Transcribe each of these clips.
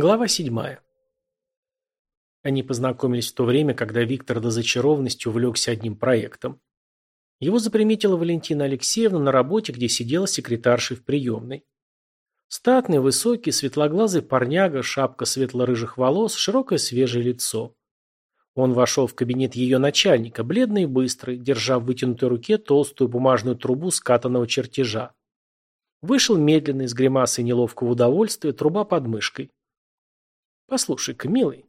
Глава седьмая. Они познакомились в то время, когда Виктор до зачарованности увлекся одним проектом. Его заприметила Валентина Алексеевна на работе, где сидела секретаршей в приемной. Статный, высокий, светлоглазый парняга, шапка светло-рыжих волос, широкое свежее лицо. Он вошел в кабинет ее начальника, бледный и быстрый, держа в вытянутой руке толстую бумажную трубу скатанного чертежа. Вышел медленный, с гримасой неловкого удовольствия, труба под мышкой. «Послушай, Камилый».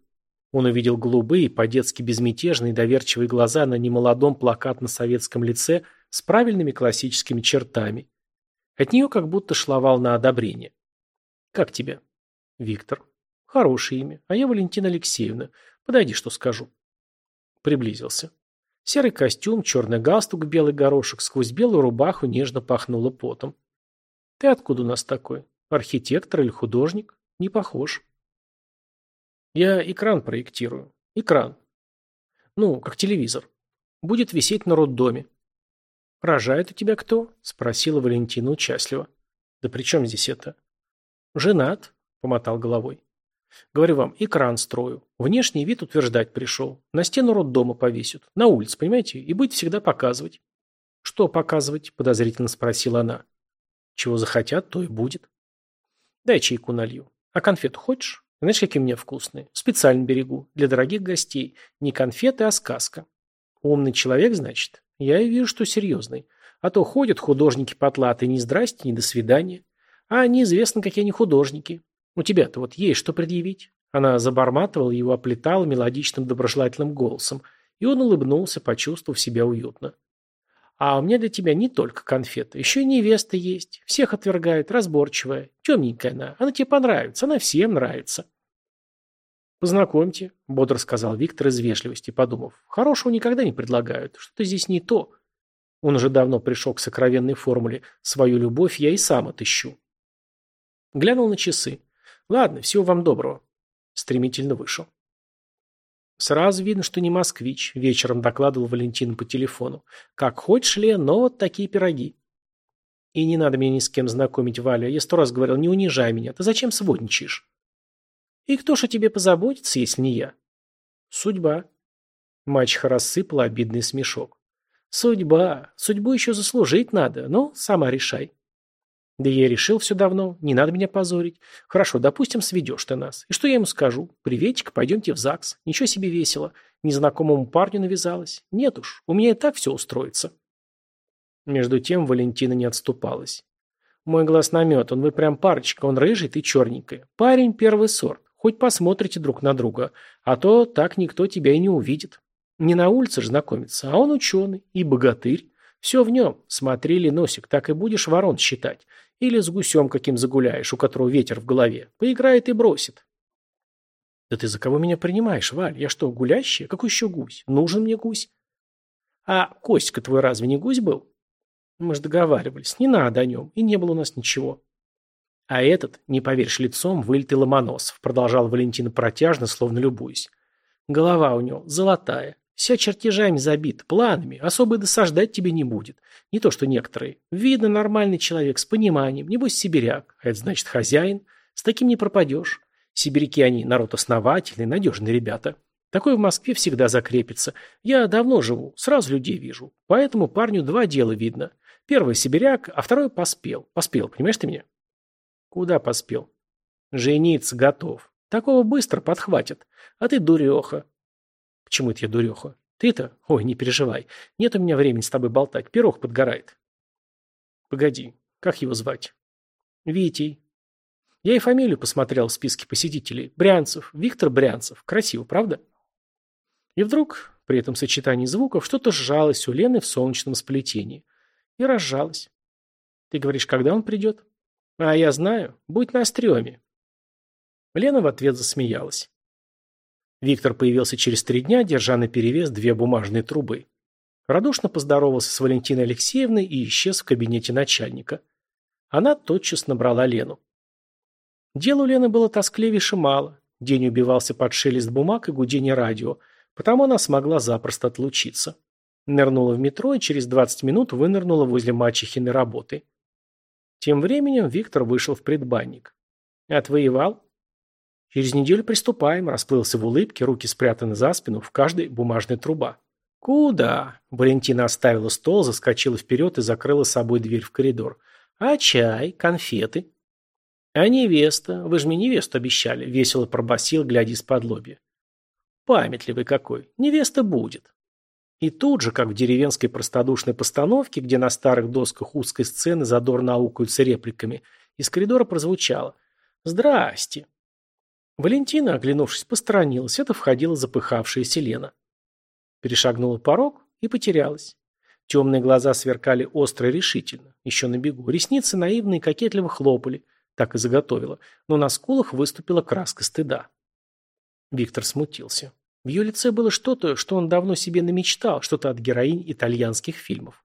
Он увидел голубые, по-детски безмятежные, доверчивые глаза на немолодом плакат на советском лице с правильными классическими чертами. От нее как будто шловал на одобрение. «Как тебя?» «Виктор». «Хорошее имя. А я Валентина Алексеевна. Подойди, что скажу». Приблизился. Серый костюм, черный галстук, белый горошек, сквозь белую рубаху нежно пахнуло потом. «Ты откуда у нас такой? Архитектор или художник? Не похож». Я экран проектирую. Экран. Ну, как телевизор. Будет висеть на роддоме. «Рожает у тебя кто?» – спросила Валентина участливо. «Да при чем здесь это?» «Женат», – помотал головой. «Говорю вам, экран строю. Внешний вид утверждать пришел. На стену роддома повесят. На улице, понимаете? И будет всегда показывать». «Что показывать?» – подозрительно спросила она. «Чего захотят, то и будет». «Дай чайку налью. А конфету хочешь?» Знаешь, какие у меня вкусные? Специально берегу. Для дорогих гостей. Не конфеты, а сказка. Умный человек, значит? Я и вижу, что серьезный. А то ходят художники потлаты ни здрасте, ни до свидания. А они известно, какие они художники. У тебя-то вот есть что предъявить. Она забарматывала его, оплетала мелодичным доброжелательным голосом, и он улыбнулся, почувствовав себя уютно. А у меня для тебя не только конфеты, еще и невеста есть. Всех отвергает, разборчивая, темненькая она. Она тебе понравится, она всем нравится. «Познакомьте», — бодро сказал Виктор из вежливости, подумав. «Хорошего никогда не предлагают. Что-то здесь не то». Он уже давно пришел к сокровенной формуле «Свою любовь я и сам отыщу». Глянул на часы. «Ладно, всего вам доброго». Стремительно вышел. Сразу видно, что не москвич, вечером докладывал Валентин по телефону. Как хочешь, Ле, но вот такие пироги. И не надо меня ни с кем знакомить, Валя. Я сто раз говорил, не унижай меня. Ты зачем сводничаешь? И кто же о тебе позаботится, если не я? Судьба. Мачеха рассыпала обидный смешок. Судьба. Судьбу еще заслужить надо. Ну, сама решай. Да я решил все давно, не надо меня позорить. Хорошо, допустим, сведешь ты нас. И что я ему скажу? Приветик, пойдемте в ЗАГС. Ничего себе весело. Незнакомому парню навязалась. Нет уж, у меня и так все устроится. Между тем Валентина не отступалась. Мой глаз намет, он вы прям парочка, он рыжий, ты черненькая. Парень первый сорт, хоть посмотрите друг на друга, а то так никто тебя и не увидит. Не на улице же знакомиться, а он ученый и богатырь. Все в нем. Смотрели носик, так и будешь ворон считать. Или с гусем каким загуляешь, у которого ветер в голове. Поиграет и бросит. Да ты за кого меня принимаешь, Валь? Я что, гулящая? Какой еще гусь? Нужен мне гусь? А Костька твой разве не гусь был? Мы же договаривались. Не надо о нем. И не было у нас ничего. А этот, не поверишь лицом, вылитый Ломоносов, продолжал Валентина протяжно, словно любуясь. Голова у него золотая, Вся чертежами забит, планами. Особо и досаждать тебе не будет. Не то, что некоторые. Видно, нормальный человек, с пониманием. Небось, сибиряк. А это значит хозяин. С таким не пропадешь. Сибиряки они, народ основательный, надежные ребята. Такой в Москве всегда закрепится. Я давно живу, сразу людей вижу. Поэтому парню два дела видно. Первый сибиряк, а второй поспел. Поспел, понимаешь ты меня? Куда поспел? Жениться готов. Такого быстро подхватят. А ты дуреха. К чему это я дуреха? Ты-то? Ой, не переживай. Нет у меня времени с тобой болтать. Пирог подгорает. Погоди, как его звать? Витей. Я и фамилию посмотрел в списке посетителей. Брянцев. Виктор Брянцев. Красиво, правда? И вдруг, при этом сочетании звуков, что-то сжалось у Лены в солнечном сплетении. И разжалось. Ты говоришь, когда он придет? А я знаю. Будь на стреме. Лена в ответ засмеялась. Виктор появился через три дня, держа на перевес две бумажные трубы. Радушно поздоровался с Валентиной Алексеевной и исчез в кабинете начальника. Она тотчас набрала Лену. Дел у Лены было тоскливейше мало. День убивался под шелест бумаг и гудение радио, потому она смогла запросто отлучиться. Нырнула в метро и через 20 минут вынырнула возле мачехины работы. Тем временем Виктор вышел в предбанник. «Отвоевал?» Через неделю приступаем», – расплылся в улыбке, руки спрятаны за спину, в каждой бумажная труба. «Куда?» – Валентина оставила стол, заскочила вперед и закрыла собой дверь в коридор. «А чай? Конфеты?» «А невеста? Вы же мне невесту обещали», – весело пробасил, глядя из-под лобья. «Памятливый какой! Невеста будет!» И тут же, как в деревенской простодушной постановке, где на старых досках узкой сцены задор наукаются репликами, из коридора прозвучало «Здрасте!» Валентина, оглянувшись посторонилась. это входила запыхавшаяся Лена. Перешагнула порог и потерялась. Темные глаза сверкали остро и решительно, еще на бегу. Ресницы наивные и кокетливо хлопали, так и заготовила, но на скулах выступила краска стыда. Виктор смутился. В ее лице было что-то, что он давно себе намечтал, что-то от героинь итальянских фильмов.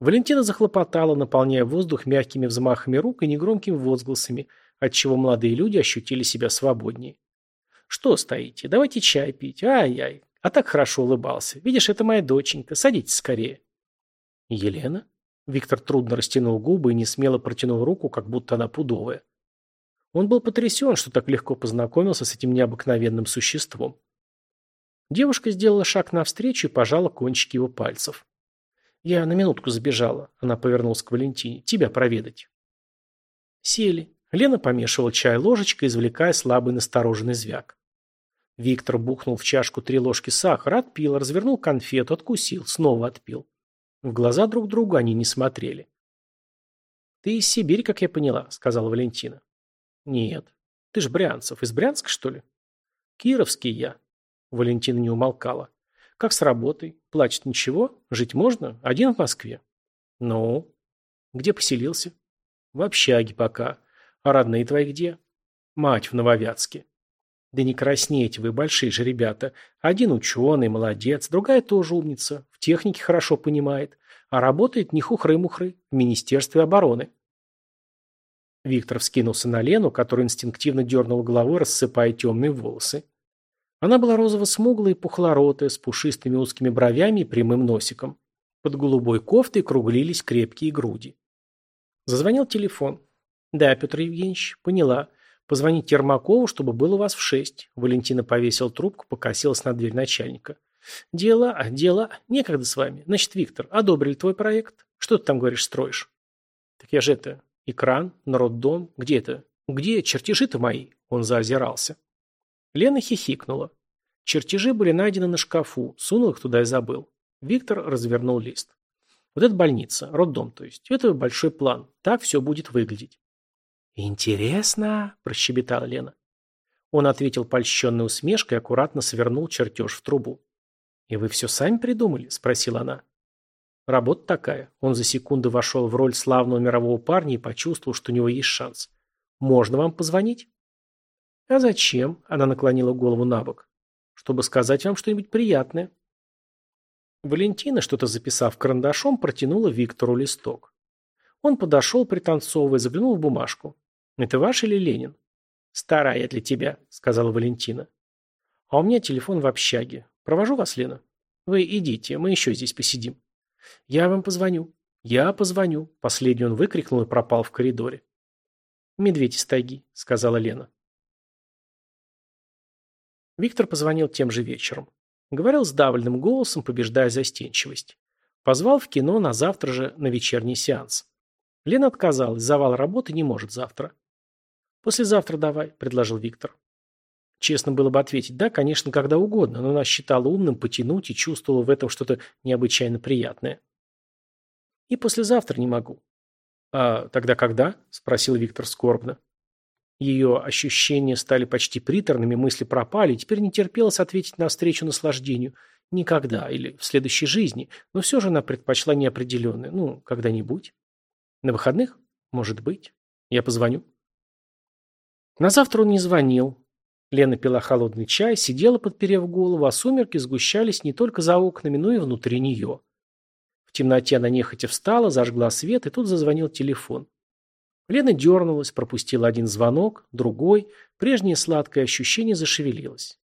Валентина захлопотала, наполняя воздух мягкими взмахами рук и негромкими возгласами – отчего молодые люди ощутили себя свободнее. «Что стоите? Давайте чай пить. Ай-яй!» А так хорошо улыбался. «Видишь, это моя доченька. Садитесь скорее». «Елена?» Виктор трудно растянул губы и несмело протянул руку, как будто она пудовая. Он был потрясен, что так легко познакомился с этим необыкновенным существом. Девушка сделала шаг навстречу и пожала кончики его пальцев. «Я на минутку забежала», — она повернулась к Валентине, — «тебя проведать». Сели. Лена помешивала чай ложечкой, извлекая слабый настороженный звяк. Виктор бухнул в чашку три ложки сахара, отпил, развернул конфету, откусил, снова отпил. В глаза друг друга они не смотрели. «Ты из Сибири, как я поняла», — сказала Валентина. «Нет. Ты ж Брянцев. Из Брянска, что ли?» «Кировский я». Валентина не умолкала. «Как с работой? Плачет ничего? Жить можно? Один в Москве?» «Ну?» «Где поселился?» «В общаге пока. Родные твои где? Мать в Нововятске. Да не краснейте вы, большие же ребята. Один ученый, молодец, другая тоже умница, в технике хорошо понимает, а работает не хухры-мухры, в Министерстве обороны. Виктор вскинулся на Лену, которая инстинктивно дернула головой, рассыпая темные волосы. Она была розово-смуглая и пухлоротая, с пушистыми узкими бровями и прямым носиком. Под голубой кофтой круглились крепкие груди. Зазвонил телефон. Да, Петр Евгеньевич, поняла. Позвонить Ермакову, чтобы был у вас в шесть. Валентина повесил трубку, покосилась на дверь начальника. Дела, дело. некогда с вами. Значит, Виктор, одобрили твой проект? Что ты там, говоришь, строишь? Так я же это, экран, народдом, где это? Где чертежи-то мои? Он заозирался. Лена хихикнула. Чертежи были найдены на шкафу, сунул их туда и забыл. Виктор развернул лист. Вот это больница, роддом, то есть. Это большой план. Так все будет выглядеть. «Интересно?» – прощебетала Лена. Он ответил польщенной усмешкой и аккуратно свернул чертеж в трубу. «И вы все сами придумали?» – спросила она. Работа такая. Он за секунду вошел в роль славного мирового парня и почувствовал, что у него есть шанс. «Можно вам позвонить?» «А зачем?» – она наклонила голову на бок. «Чтобы сказать вам что-нибудь приятное». Валентина, что-то записав карандашом, протянула Виктору листок. Он подошел, пританцовывая, заглянул в бумажку. «Это ваш или Ленин?» «Старая для тебя», — сказала Валентина. «А у меня телефон в общаге. Провожу вас, Лена?» «Вы идите, мы еще здесь посидим». «Я вам позвоню». «Я позвоню», — последний он выкрикнул и пропал в коридоре. «Медведь из тайги», — сказала Лена. Виктор позвонил тем же вечером. Говорил сдавленным голосом, побеждая застенчивость. Позвал в кино на завтра же на вечерний сеанс. Лена отказалась, завал работы не может завтра. Послезавтра давай», — предложил Виктор. Честно было бы ответить «да», конечно, когда угодно, но она считала умным потянуть и чувствовала в этом что-то необычайно приятное. «И послезавтра не могу». «А тогда когда?» — спросил Виктор скорбно. Ее ощущения стали почти приторными, мысли пропали, теперь не терпелось ответить на встречу наслаждению. Никогда или в следующей жизни, но все же она предпочла неопределенное. Ну, когда-нибудь. На выходных? Может быть. Я позвоню. На завтра он не звонил. Лена пила холодный чай, сидела, подперев голову, а сумерки сгущались не только за окнами, но и внутри нее. В темноте она нехотя встала, зажгла свет, и тут зазвонил телефон. Лена дернулась, пропустила один звонок, другой, прежнее сладкое ощущение зашевелилось.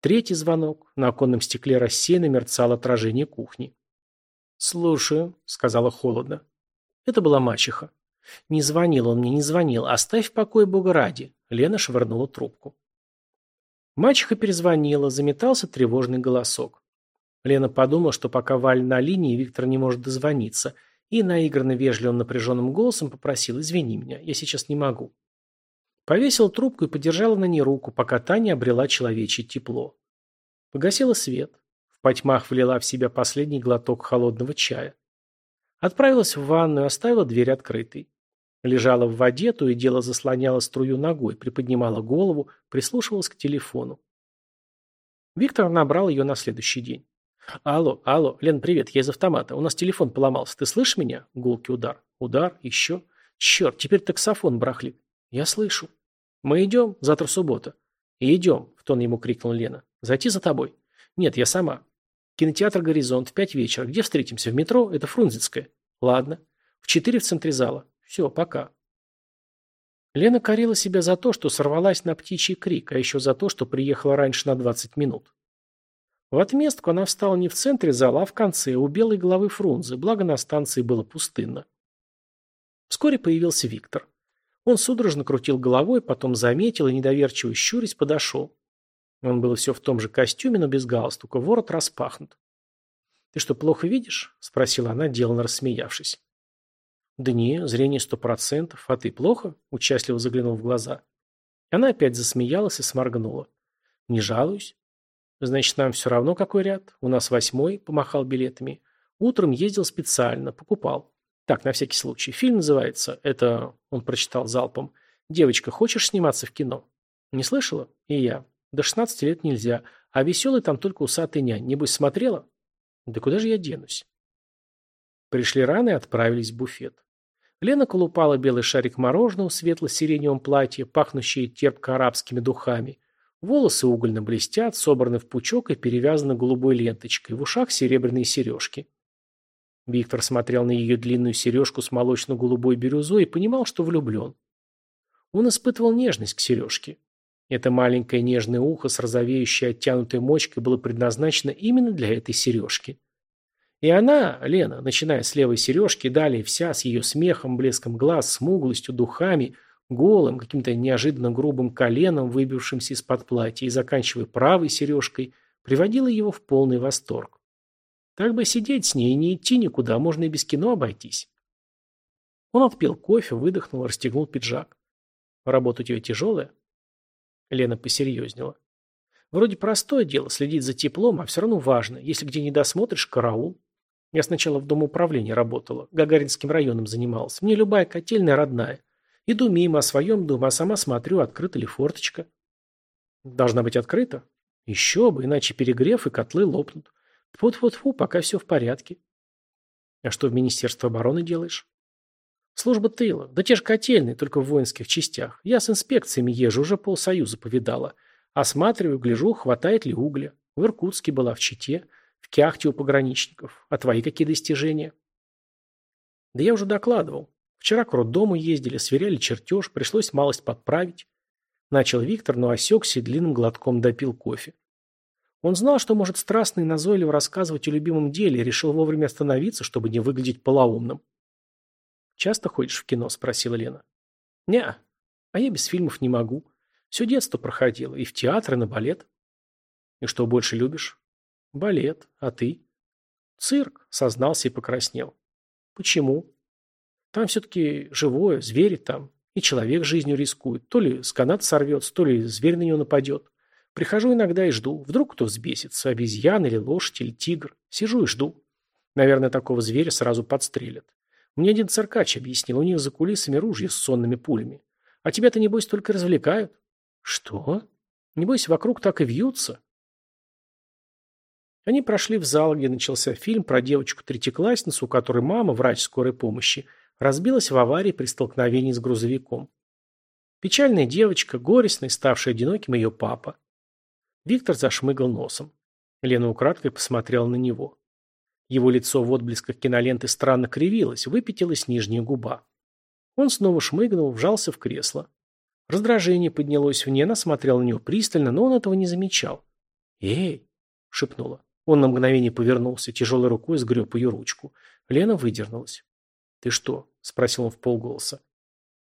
Третий звонок, на оконном стекле рассеянно мерцало отражение кухни. «Слушаю», — сказала холодно. Это была мачеха. «Не звонил он мне, не звонил. Оставь в покое Бога ради. Лена швырнула трубку. Мачеха перезвонила, заметался тревожный голосок. Лена подумала, что пока Валь на линии, Виктор не может дозвониться, и наигранно вежливым напряженным голосом попросил «Извини меня, я сейчас не могу». Повесила трубку и подержала на ней руку, пока Таня обрела человечье тепло. Погасила свет. В потьмах влила в себя последний глоток холодного чая. Отправилась в ванную, оставила дверь открытой. Лежала в воде, то и дело заслоняла струю ногой, приподнимала голову, прислушивалась к телефону. Виктор набрал ее на следующий день. «Алло, алло, Лен, привет, я из автомата. У нас телефон поломался. Ты слышишь меня?» Гулкий удар. Удар, еще. «Черт, теперь таксофон брахлит». «Я слышу». «Мы идем? Завтра суббота». «Идем», — в тон ему крикнул Лена. «Зайти за тобой?» «Нет, я сама». «Кинотеатр «Горизонт» в пять вечера. Где встретимся? В метро? Это Фрунзенская». «Ладно». «В четыре в центре зала». Все, пока. Лена корила себя за то, что сорвалась на птичий крик, а еще за то, что приехала раньше на 20 минут. В отместку она встала не в центре зала, а в конце, у белой головы Фрунзе, благо на станции было пустынно. Вскоре появился Виктор. Он судорожно крутил головой, потом заметил и, недоверчиво щурясь, подошел. Он был все в том же костюме, но без галстука, ворот распахнут. «Ты что, плохо видишь?» – спросила она, деланно рассмеявшись. Да не, зрение сто процентов. А ты плохо? Участливо заглянул в глаза. Она опять засмеялась и сморгнула. Не жалуюсь. Значит, нам все равно какой ряд. У нас восьмой, помахал билетами. Утром ездил специально, покупал. Так, на всякий случай. Фильм называется. Это, он прочитал залпом. Девочка, хочешь сниматься в кино? Не слышала? И я. До 16 лет нельзя. А веселый там только усатый нянь. Небось, смотрела? Да куда же я денусь? Пришли рано и отправились в буфет. Лена колупала белый шарик мороженого в светло-сиреневом платье, пахнущее терпко арабскими духами. Волосы угольно блестят, собраны в пучок и перевязаны голубой ленточкой, в ушах серебряные сережки. Виктор смотрел на ее длинную сережку с молочно-голубой бирюзой и понимал, что влюблен. Он испытывал нежность к сережке. Это маленькое нежное ухо с розовеющей оттянутой мочкой было предназначено именно для этой сережки. И она, Лена, начиная с левой сережки, далее вся с ее смехом, блеском глаз, смуглостью, духами, голым, каким-то неожиданно грубым коленом, выбившимся из-под платья, и заканчивая правой сережкой, приводила его в полный восторг. Так бы сидеть с ней и не идти никуда, можно и без кино обойтись. Он отпил кофе, выдохнул, расстегнул пиджак. Работа у тебя тяжелая? Лена посерьезнела. Вроде простое дело, следить за теплом, а все равно важно. Если где не досмотришь, караул. Я сначала в Дом управления работала, Гагаринским районом занималась. Мне любая котельная родная. Иду мимо, о своем доме, а сама смотрю, открыта ли форточка. Должна быть открыта. Еще бы, иначе перегрев и котлы лопнут. Фу-фу-фу, пока все в порядке. А что в Министерство обороны делаешь? Служба тыла. Да те же котельные, только в воинских частях. Я с инспекциями езжу, уже полсоюза повидала. Осматриваю, гляжу, хватает ли угля. В Иркутске была, в Чите в Кяхте у пограничников. А твои какие достижения? Да я уже докладывал. Вчера к роддому ездили, сверяли чертеж, пришлось малость подправить. Начал Виктор, но осекся и длинным глотком допил кофе. Он знал, что может страстно и назойливо рассказывать о любимом деле, и решил вовремя остановиться, чтобы не выглядеть полоумным. «Часто ходишь в кино?» – спросила Лена. «Не, а я без фильмов не могу. Все детство проходило, и в театр, и на балет». «И что больше любишь?» «Балет. А ты?» «Цирк», — сознался и покраснел. «Почему?» «Там все-таки живое, звери там, и человек жизнью рискует. То ли с канат сорвет, то ли зверь на него нападет. Прихожу иногда и жду. Вдруг кто взбесится, обезьян или лошадь или тигр. Сижу и жду. Наверное, такого зверя сразу подстрелят. Мне один циркач объяснил, у них за кулисами ружья с сонными пулями. А тебя-то, небось, только развлекают. Что? Небось, вокруг так и вьются. Они прошли в зал, где начался фильм про девочку-третьеклассницу, у которой мама, врач скорой помощи, разбилась в аварии при столкновении с грузовиком. Печальная девочка, горестная, ставшая одиноким ее папа. Виктор зашмыгал носом. Лена украдкой посмотрела на него. Его лицо в отблесках киноленты странно кривилось, выпятилась нижняя губа. Он снова шмыгнул, вжался в кресло. Раздражение поднялось в ней, она смотрела на него пристально, но он этого не замечал. «Эй!» — шепнула. Он на мгновение повернулся, тяжелой рукой сгреб ее ручку. Лена выдернулась. «Ты что?» – спросил он в полголоса.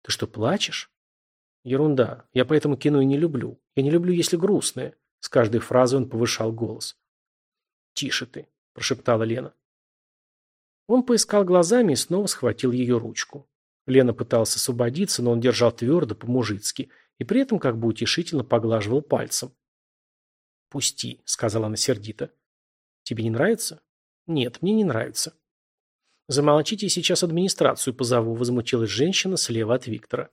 «Ты что, плачешь?» «Ерунда. Я поэтому кино и не люблю. Я не люблю, если грустное». С каждой фразой он повышал голос. «Тише ты», – прошептала Лена. Он поискал глазами и снова схватил ее ручку. Лена пыталась освободиться, но он держал твердо, по-мужицки, и при этом как бы утешительно поглаживал пальцем. «Пусти», — сказала она сердито. Тебе не нравится? Нет, мне не нравится. Замолчите, сейчас администрацию позову, возмутилась женщина слева от Виктора.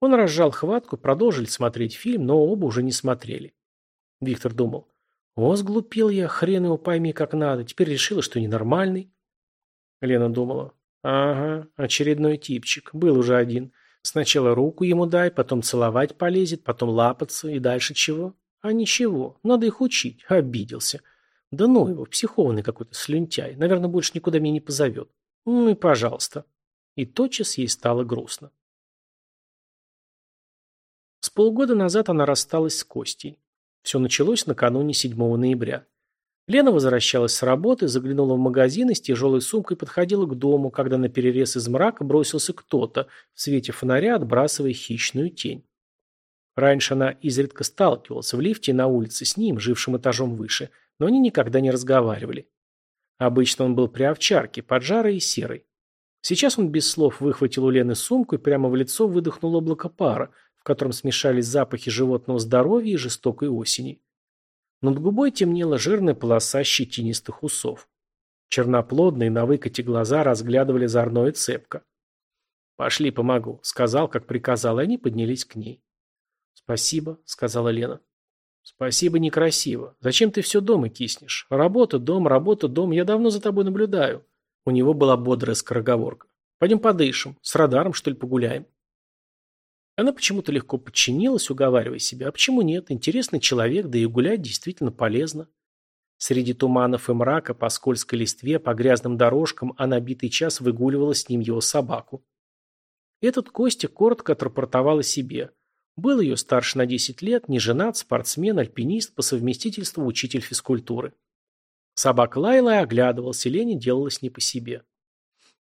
Он разжал хватку, продолжили смотреть фильм, но оба уже не смотрели. Виктор думал, о, сглупил я, хрен его пойми как надо, теперь решила, что ненормальный. Лена думала, ага, очередной типчик, был уже один. Сначала руку ему дай, потом целовать полезет, потом лапаться и дальше чего? А ничего, надо их учить, обиделся. Да ну его, психованный какой-то слюнтяй. Наверное, больше никуда меня не позовет. Ну и пожалуйста. И тотчас ей стало грустно. С полгода назад она рассталась с Костей. Все началось накануне 7 ноября. Лена возвращалась с работы, заглянула в магазин и с тяжелой сумкой подходила к дому, когда на перерез из мрака бросился кто-то, в свете фонаря отбрасывая хищную тень. Раньше она изредка сталкивалась в лифте на улице с ним, жившим этажом выше – но они никогда не разговаривали. А Обычно он был при овчарке, поджарый и серый. Сейчас он без слов выхватил у Лены сумку и прямо в лицо выдохнул облако пара, в котором смешались запахи животного здоровья и жестокой осени. Над губой темнела жирная полоса щетинистых усов. Черноплодные на выкате глаза разглядывали зорное цепко. «Пошли, помогу», — сказал, как приказал, и они поднялись к ней. «Спасибо», — сказала Лена. Спасибо некрасиво. Зачем ты все дома киснешь? Работа, дом, работа, дом. Я давно за тобой наблюдаю. У него была бодрая скороговорка. Пойдем подышим. С радаром, что ли, погуляем? Она почему-то легко подчинилась, уговаривая себя. А почему нет? Интересный человек, да и гулять действительно полезно. Среди туманов и мрака, по скользкой листве, по грязным дорожкам а она битый час выгуливала с ним его собаку. Этот Костя коротко отрапортовал о себе – был ее старше на 10 лет, не женат, спортсмен, альпинист, по совместительству учитель физкультуры. Собака лаяла и оглядывался, Лене делалось не по себе.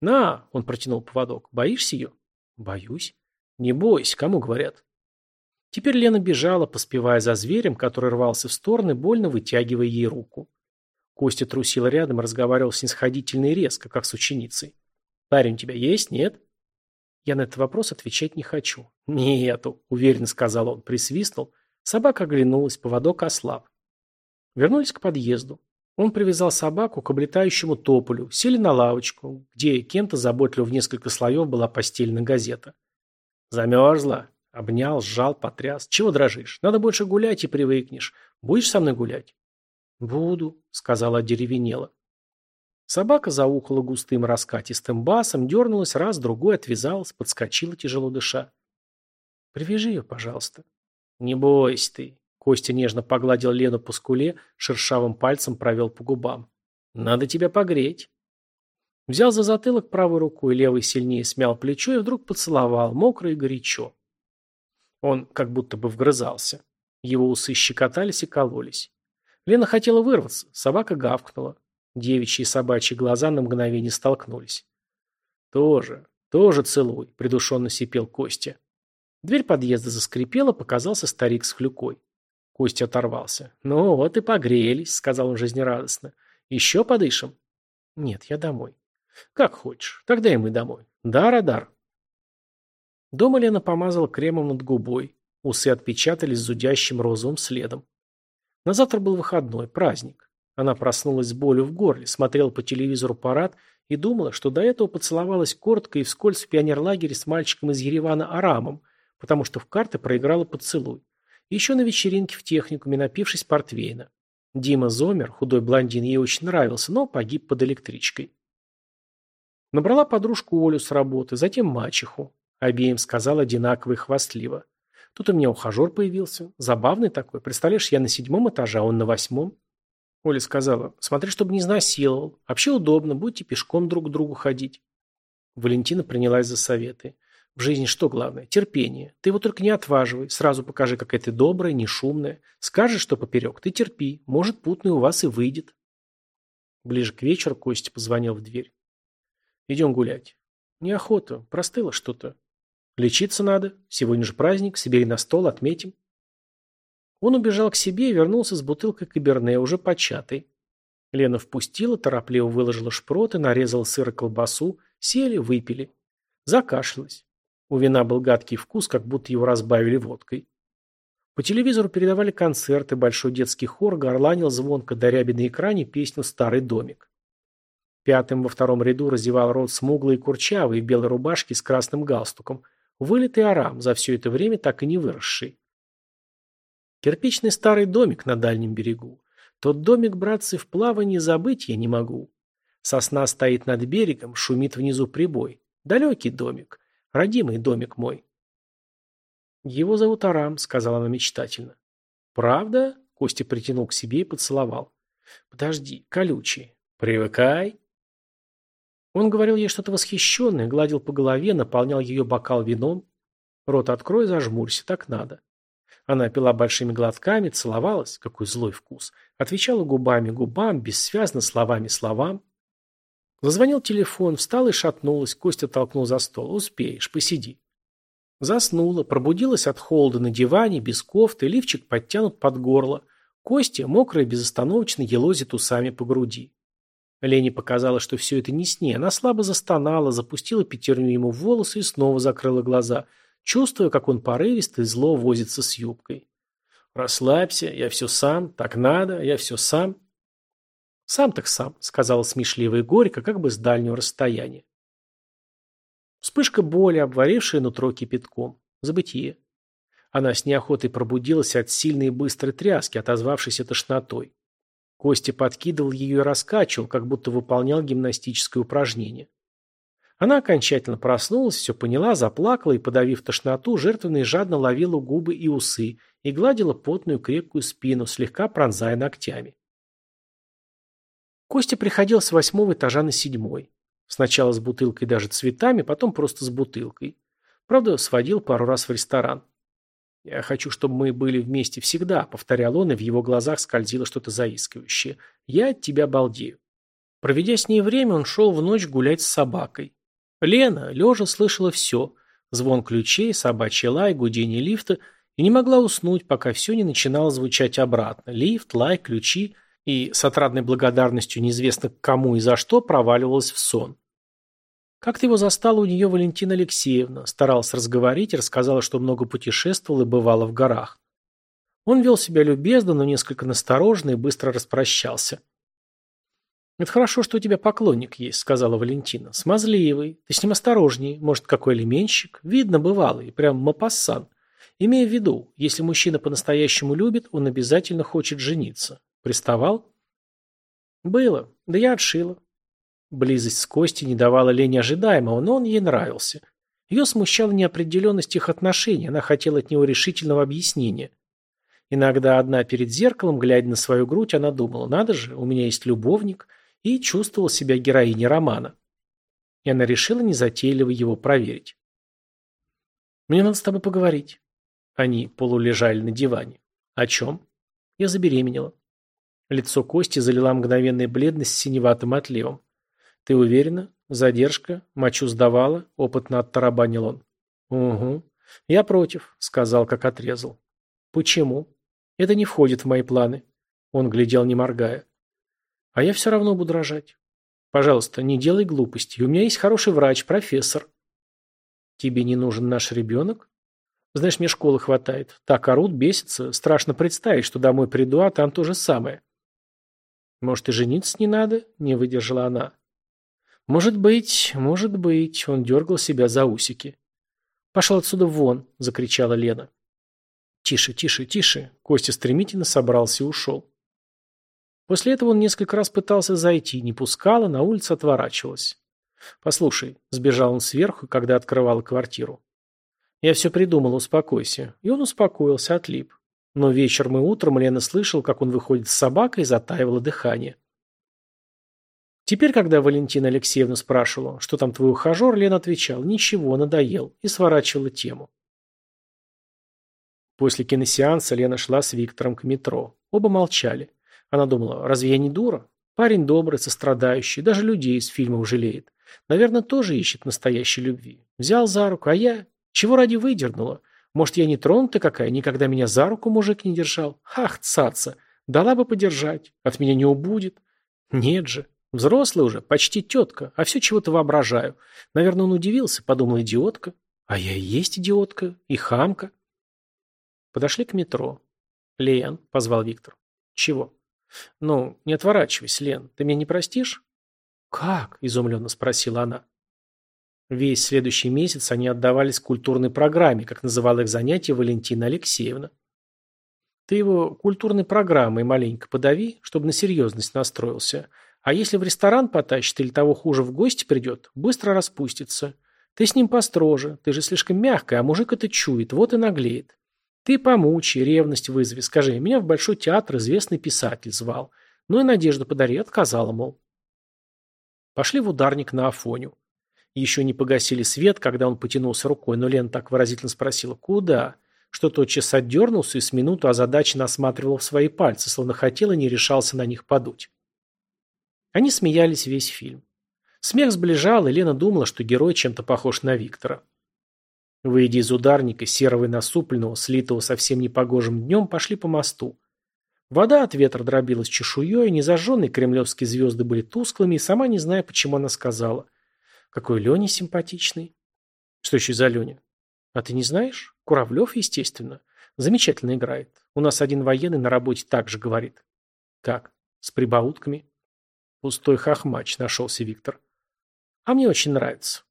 «На!» – он протянул поводок. «Боишься ее?» «Боюсь». «Не бойся, кому говорят?» Теперь Лена бежала, поспевая за зверем, который рвался в стороны, больно вытягивая ей руку. Костя трусил рядом и разговаривал снисходительно и резко, как с ученицей. «Парень у тебя есть? Нет?» Я на этот вопрос отвечать не хочу. Нету, уверенно сказал он, присвистнул. Собака оглянулась, поводок ослаб. Вернулись к подъезду. Он привязал собаку к облетающему тополю, сели на лавочку, где кем-то заботливо в несколько слоев была постельна газета. Замерзла. Обнял, сжал, потряс. Чего дрожишь? Надо больше гулять и привыкнешь. Будешь со мной гулять? Буду, сказала деревенела. Собака заукала густым раскатистым басом, дернулась раз, другой отвязалась, подскочила, тяжело дыша. «Привяжи ее, пожалуйста». «Не бойся ты». Костя нежно погладил Лену по скуле, шершавым пальцем провел по губам. «Надо тебя погреть». Взял за затылок правой рукой, левой сильнее смял плечо и вдруг поцеловал, мокро и горячо. Он как будто бы вгрызался. Его усы щекотались и кололись. Лена хотела вырваться, собака гавкнула. Девичьи и собачьи глаза на мгновение столкнулись. «Тоже, тоже целуй», — придушенно сипел Костя. Дверь подъезда заскрипела, показался старик с хлюкой. Костя оторвался. «Ну вот и погрелись», — сказал он жизнерадостно. «Еще подышим?» «Нет, я домой». «Как хочешь. Тогда и мы домой. Дар, дар». Дома Лена помазала кремом над губой. Усы отпечатались зудящим розовым следом. На завтра был выходной, праздник. Она проснулась с болью в горле, смотрела по телевизору парад и думала, что до этого поцеловалась коротко и вскользь в пионерлагере с мальчиком из Еревана Арамом, потому что в карты проиграла поцелуй. Еще на вечеринке в техникуме, напившись портвейна. Дима Зомер, худой блондин, ей очень нравился, но погиб под электричкой. Набрала подружку Олю с работы, затем мачеху. Обеим сказал одинаково и хвастливо. Тут у меня ухажер появился. Забавный такой. Представляешь, я на седьмом этаже, а он на восьмом. Оля сказала, смотри, чтобы не изнасиловал. Вообще удобно, будете пешком друг к другу ходить. Валентина принялась за советы. В жизни что главное? Терпение. Ты его только не отваживай. Сразу покажи, какая ты добрая, не шумная. Скажешь, что поперек, ты терпи. Может, путный у вас и выйдет. Ближе к вечеру Костя позвонил в дверь. Идем гулять. Неохота. Простыло что-то. Лечиться надо. Сегодня же праздник. Сибирь на стол отметим. Он убежал к себе и вернулся с бутылкой каберне, уже початой. Лена впустила, торопливо выложила шпроты, нарезала сыр и колбасу, сели, выпили. Закашлялась. У вина был гадкий вкус, как будто его разбавили водкой. По телевизору передавали концерты, большой детский хор горланил звонко, даря на экране песню «Старый домик». Пятым во втором ряду разевал рот смуглый и курчавый в белой рубашке с красным галстуком, вылитый арам, за все это время так и не выросший. Кирпичный старый домик на дальнем берегу. Тот домик, братцы, в плавании забыть я не могу. Сосна стоит над берегом, шумит внизу прибой. Далекий домик, родимый домик мой. Его зовут Арам, сказала она мечтательно. Правда? Костя притянул к себе и поцеловал. Подожди, колючий. Привыкай. Он говорил ей что-то восхищенное, гладил по голове, наполнял ее бокал вином. Рот открой, зажмурься, так надо. Она пила большими глотками, целовалась, какой злой вкус. Отвечала губами губам, бессвязно, словами словам. Зазвонил телефон, встала и шатнулась, Костя толкнул за стол. «Успеешь, посиди». Заснула, пробудилась от холода на диване, без кофты, лифчик подтянут под горло. Костя, мокрая, безостановочно елозит усами по груди. Лене показалось, что все это не сне. Она слабо застонала, запустила пятерню ему в волосы и снова закрыла глаза – чувствуя, как он порывисто и зло возится с юбкой. «Расслабься, я все сам, так надо, я все сам». «Сам так сам», — сказала смешливая горько, как бы с дальнего расстояния. Вспышка боли, обварившая нутро кипятком. Забытие. Она с неохотой пробудилась от сильной и быстрой тряски, отозвавшейся тошнотой. Костя подкидывал ее и раскачивал, как будто выполнял гимнастическое упражнение. Она окончательно проснулась, все поняла, заплакала и, подавив тошноту, жертвенной жадно ловила губы и усы и гладила потную крепкую спину, слегка пронзая ногтями. Костя приходил с восьмого этажа на седьмой. Сначала с бутылкой даже цветами, потом просто с бутылкой. Правда, сводил пару раз в ресторан. «Я хочу, чтобы мы были вместе всегда», — повторял он, и в его глазах скользило что-то заискивающее. «Я от тебя балдею». Проведя с ней время, он шел в ночь гулять с собакой. Лена, лежа, слышала все. Звон ключей, собачий лай, гудение лифта и не могла уснуть, пока все не начинало звучать обратно. Лифт, лай, ключи и с отрадной благодарностью неизвестно кому и за что проваливалась в сон. Как-то его застала у нее Валентина Алексеевна, старалась разговорить и рассказала, что много путешествовал и бывала в горах. Он вел себя любезно, но несколько настороженно и быстро распрощался. «Это хорошо, что у тебя поклонник есть», — сказала Валентина. «Смазливый. Ты с ним осторожнее, Может, какой лименщик? Видно, бывалый. Прям мапассан. Имея в виду, если мужчина по-настоящему любит, он обязательно хочет жениться. Приставал?» «Было. Да я отшила». Близость с Костей не давала Лене ожидаемого, но он ей нравился. Ее смущала неопределенность их отношений, она хотела от него решительного объяснения. Иногда одна перед зеркалом, глядя на свою грудь, она думала, надо же, у меня есть любовник, и чувствовал себя героиней романа. И она решила незатейливо его проверить. «Мне надо с тобой поговорить». Они полулежали на диване. «О чем?» «Я забеременела». Лицо Кости залила мгновенная бледность с синеватым отливом. «Ты уверена? Задержка? Мочу сдавала?» Опытно оттарабанил он. «Угу. Я против», — сказал, как отрезал. «Почему?» «Это не входит в мои планы». Он глядел, не моргая. А я все равно буду рожать. Пожалуйста, не делай глупостей. У меня есть хороший врач, профессор. Тебе не нужен наш ребенок? Знаешь, мне школы хватает. Так орут, бесится. Страшно представить, что домой приду, а там то же самое. Может, и жениться не надо? Не выдержала она. Может быть, может быть. Он дергал себя за усики. Пошел отсюда вон, закричала Лена. Тише, тише, тише. Костя стремительно собрался и ушел. После этого он несколько раз пытался зайти, не пускала, на улице отворачивалась. «Послушай», — сбежал он сверху, когда открывала квартиру. «Я все придумал, успокойся». И он успокоился, отлип. Но вечером и утром Лена слышал, как он выходит с собакой и затаивало дыхание. Теперь, когда Валентина Алексеевна спрашивала, что там твой ухажер, Лена отвечал, ничего, надоел, и сворачивала тему. После киносеанса Лена шла с Виктором к метро. Оба молчали. Она думала, разве я не дура? Парень добрый, сострадающий, даже людей из фильмов жалеет. Наверное, тоже ищет настоящей любви. Взял за руку, а я... Чего ради выдернула? Может, я не тронута какая? Никогда меня за руку мужик не держал. Ах, цаца! Дала бы подержать. От меня не убудет. Нет же. Взрослый уже, почти тетка, а все чего-то воображаю. Наверное, он удивился, подумал, идиотка. А я и есть идиотка, и хамка. Подошли к метро. Лен, позвал Виктор. Чего? «Ну, не отворачивайся, Лен, ты меня не простишь?» «Как?» – изумленно спросила она. Весь следующий месяц они отдавались культурной программе, как называла их занятие Валентина Алексеевна. «Ты его культурной программой маленько подави, чтобы на серьезность настроился. А если в ресторан потащит или того хуже в гости придет, быстро распустится. Ты с ним построже, ты же слишком мягкая, а мужик это чует, вот и наглеет. Ты помучай, ревность вызови, скажи, меня в Большой театр известный писатель звал. Ну и надежда подари, отказала, мол. Пошли в ударник на Афоню. Еще не погасили свет, когда он потянулся рукой, но Лена так выразительно спросила «Куда?», что тотчас отдернулся и с минуту озадаченно осматривал в свои пальцы, словно хотел и не решался на них подуть. Они смеялись весь фильм. Смех сближал, и Лена думала, что герой чем-то похож на Виктора. Выйдя из ударника, серого и насупленного, слитого совсем непогожим днем, пошли по мосту. Вода от ветра дробилась чешуей, незажженные кремлевские звезды были тусклыми, и сама не зная, почему она сказала. «Какой Леня симпатичный!» «Что еще за Леня?» «А ты не знаешь? Куравлев, естественно. Замечательно играет. У нас один военный на работе так же говорит». «Как? С прибаутками?» «Пустой хохмач», — нашелся Виктор. «А мне очень нравится».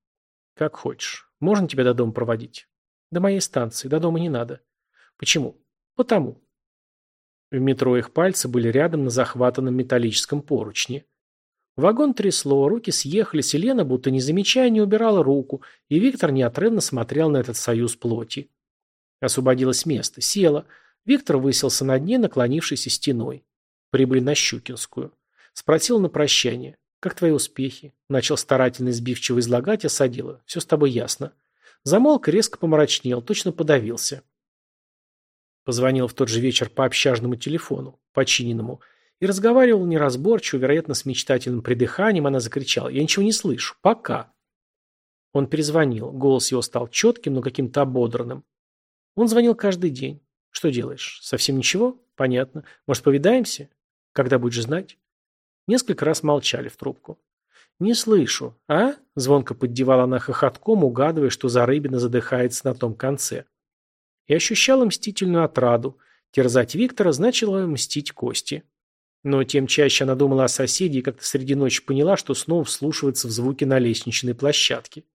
«Как хочешь». Можно тебя до дома проводить? До моей станции. До дома не надо. Почему? Потому. В метро их пальцы были рядом на захватанном металлическом поручне. Вагон трясло, руки съехали. Селена, будто не замечая, не убирала руку, и Виктор неотрывно смотрел на этот союз плоти. Освободилось место, села. Виктор выселся над ней, наклонившейся стеной. Прибыли на Щукинскую. Спросил на прощание. Как твои успехи?» Начал старательно избивчиво излагать, осадила. «Все с тобой ясно». Замолк, резко помрачнел, точно подавился. Позвонил в тот же вечер по общажному телефону, починенному, и разговаривал неразборчиво, вероятно, с мечтательным придыханием. Она закричала «Я ничего не слышу. Пока». Он перезвонил. Голос его стал четким, но каким-то ободранным. Он звонил каждый день. «Что делаешь? Совсем ничего? Понятно. Может, повидаемся? Когда будешь знать?» Несколько раз молчали в трубку. «Не слышу, а?» – звонко поддевала она хохотком, угадывая, что за Зарыбина задыхается на том конце. И ощущала мстительную отраду. Терзать Виктора значило мстить Кости. Но тем чаще она думала о соседе и как-то среди ночи поняла, что снова вслушивается в звуки на лестничной площадке.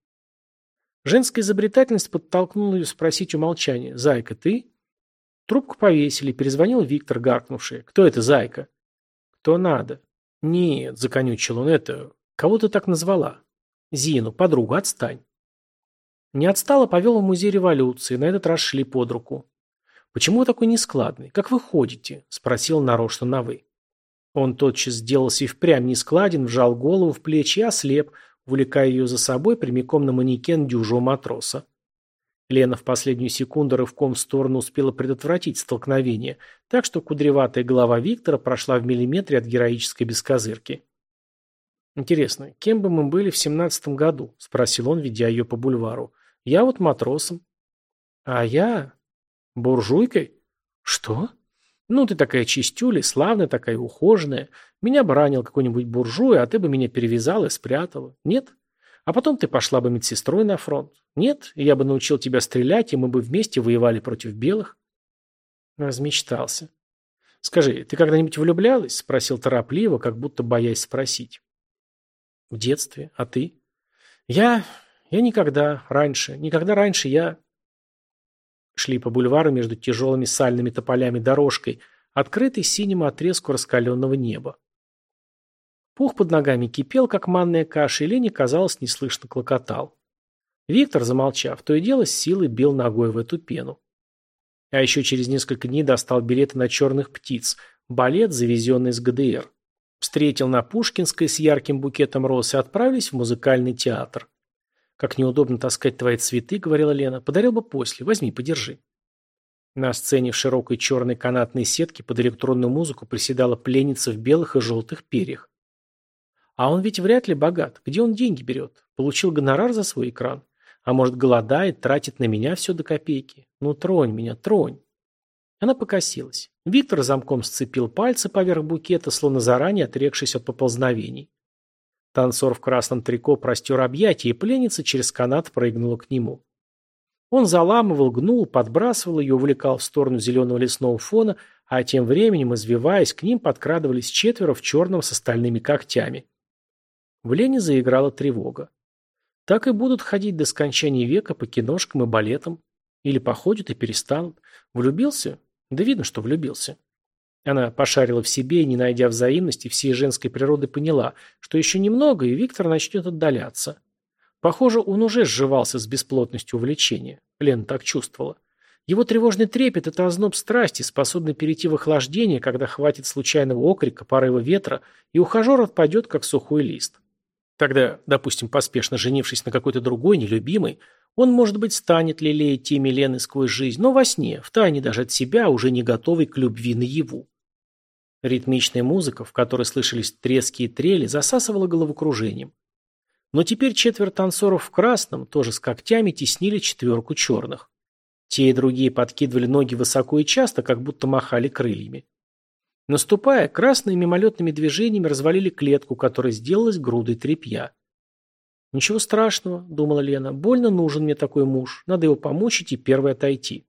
Женская изобретательность подтолкнула ее спросить у молчания. «Зайка, ты?» Трубку повесили, перезвонил Виктор, гаркнувший. «Кто это, Зайка?» «Кто надо?» Не, законючил он это. Кого ты так назвала? Зину, подругу, отстань. Не отстала, повел в музей революции, на этот раз шли под руку. «Почему вы такой нескладный? Как вы ходите?» – спросил нарочно на «вы». Он тотчас сделался и впрямь нескладен, вжал голову в плечи и ослеп, увлекая ее за собой прямиком на манекен дюжего матроса. Лена в последнюю секунду рывком в сторону успела предотвратить столкновение, так что кудреватая голова Виктора прошла в миллиметре от героической бескозырки. «Интересно, кем бы мы были в семнадцатом году?» – спросил он, ведя ее по бульвару. «Я вот матросом». «А я...» «Буржуйкой?» «Что?» «Ну, ты такая чистюля, славная такая, ухоженная. Меня бы ранил какой-нибудь буржуй, а ты бы меня перевязала и спрятала. Нет?» А потом ты пошла бы медсестрой на фронт. Нет, я бы научил тебя стрелять, и мы бы вместе воевали против белых. Размечтался. Скажи, ты когда-нибудь влюблялась? Спросил торопливо, как будто боясь спросить. В детстве. А ты? Я... Я никогда раньше. Никогда раньше я... Шли по бульвару между тяжелыми сальными тополями дорожкой, открытой синему отрезку раскаленного неба. Пух под ногами кипел, как манная каша, и Лене, казалось, неслышно клокотал. Виктор, замолчав, то и дело с силой бил ногой в эту пену. А еще через несколько дней достал билеты на «Черных птиц», балет, завезенный из ГДР. Встретил на Пушкинской с ярким букетом роз и отправились в музыкальный театр. «Как неудобно таскать твои цветы», — говорила Лена, — «подарил бы после, возьми, подержи». На сцене в широкой черной канатной сетке под электронную музыку приседала пленница в белых и желтых перьях. А он ведь вряд ли богат. Где он деньги берет? Получил гонорар за свой экран? А может, голодает, тратит на меня все до копейки? Ну, тронь меня, тронь. Она покосилась. Виктор замком сцепил пальцы поверх букета, словно заранее отрекшись от поползновений. Танцор в красном трико простер объятия, и пленница через канат прыгнула к нему. Он заламывал, гнул, подбрасывал ее, увлекал в сторону зеленого лесного фона, а тем временем, извиваясь, к ним подкрадывались четверо в черном с остальными когтями. В Лене заиграла тревога. Так и будут ходить до скончания века по киношкам и балетам. Или походят и перестанут. Влюбился? Да видно, что влюбился. Она пошарила в себе и, не найдя взаимности, всей женской природы поняла, что еще немного, и Виктор начнет отдаляться. Похоже, он уже сживался с бесплотностью увлечения. Лена так чувствовала. Его тревожный трепет – это озноб страсти, способный перейти в охлаждение, когда хватит случайного окрика, порыва ветра, и ухажер отпадет, как сухой лист. Тогда, допустим, поспешно женившись на какой-то другой, нелюбимой, он, может быть, станет лелеять теме Лены сквозь жизнь, но во сне, в тайне даже от себя, уже не готовый к любви наяву. Ритмичная музыка, в которой слышались трески и трели, засасывала головокружением. Но теперь четверо танцоров в красном, тоже с когтями, теснили четверку черных. Те и другие подкидывали ноги высоко и часто, как будто махали крыльями. Наступая, красные мимолетными движениями развалили клетку, которая сделалась грудой тряпья. «Ничего страшного», — думала Лена, — «больно нужен мне такой муж. Надо его помучить и первый отойти».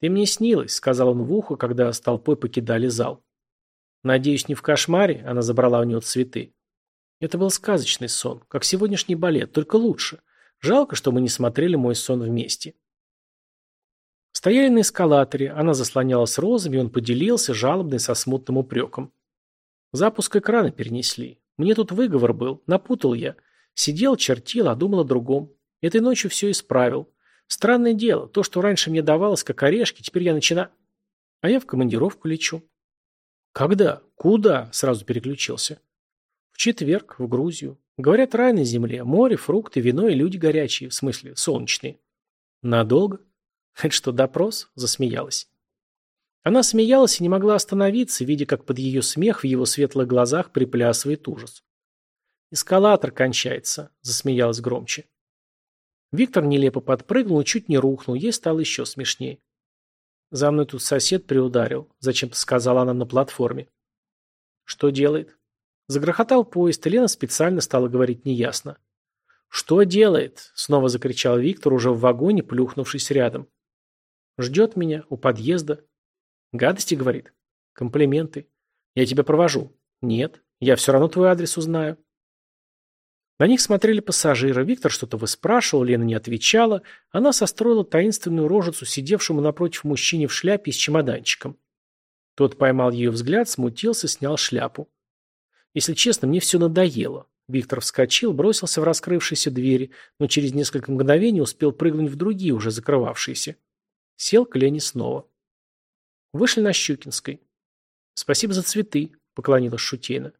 «Ты мне снилась», — сказал он в ухо, когда с толпой покидали зал. «Надеюсь, не в кошмаре?» — она забрала у него цветы. Это был сказочный сон, как сегодняшний балет, только лучше. Жалко, что мы не смотрели мой сон вместе. Стояли на эскалаторе, она заслонялась розами, он поделился, жалобный, со смутным упреком. Запуск экрана перенесли. Мне тут выговор был, напутал я. Сидел, чертил, а думал о другом. Этой ночью все исправил. Странное дело, то, что раньше мне давалось, как орешки, теперь я начинаю... А я в командировку лечу. Когда? Куда? Сразу переключился. В четверг, в Грузию. Говорят, рай на земле, море, фрукты, вино и люди горячие, в смысле, солнечные. Надолго? Это что, допрос? Засмеялась. Она смеялась и не могла остановиться, видя, как под ее смех в его светлых глазах приплясывает ужас. «Эскалатор кончается», — засмеялась громче. Виктор нелепо подпрыгнул и чуть не рухнул, ей стало еще смешнее. «За мной тут сосед приударил», — зачем-то сказала она на платформе. «Что делает?» Загрохотал поезд, и Лена специально стала говорить неясно. «Что делает?» — снова закричал Виктор, уже в вагоне, плюхнувшись рядом. Ждет меня у подъезда. Гадости говорит. Комплименты. Я тебя провожу. Нет, я все равно твой адрес узнаю. На них смотрели пассажиры. Виктор что-то выспрашивал, Лена не отвечала. Она состроила таинственную рожицу сидевшему напротив мужчине в шляпе и с чемоданчиком. Тот поймал ее взгляд, смутился, снял шляпу. Если честно, мне все надоело. Виктор вскочил, бросился в раскрывшиеся двери, но через несколько мгновений успел прыгнуть в другие, уже закрывавшиеся. Сел к Лене снова. Вышли на Щукинской. «Спасибо за цветы», — поклонилась Шутейна.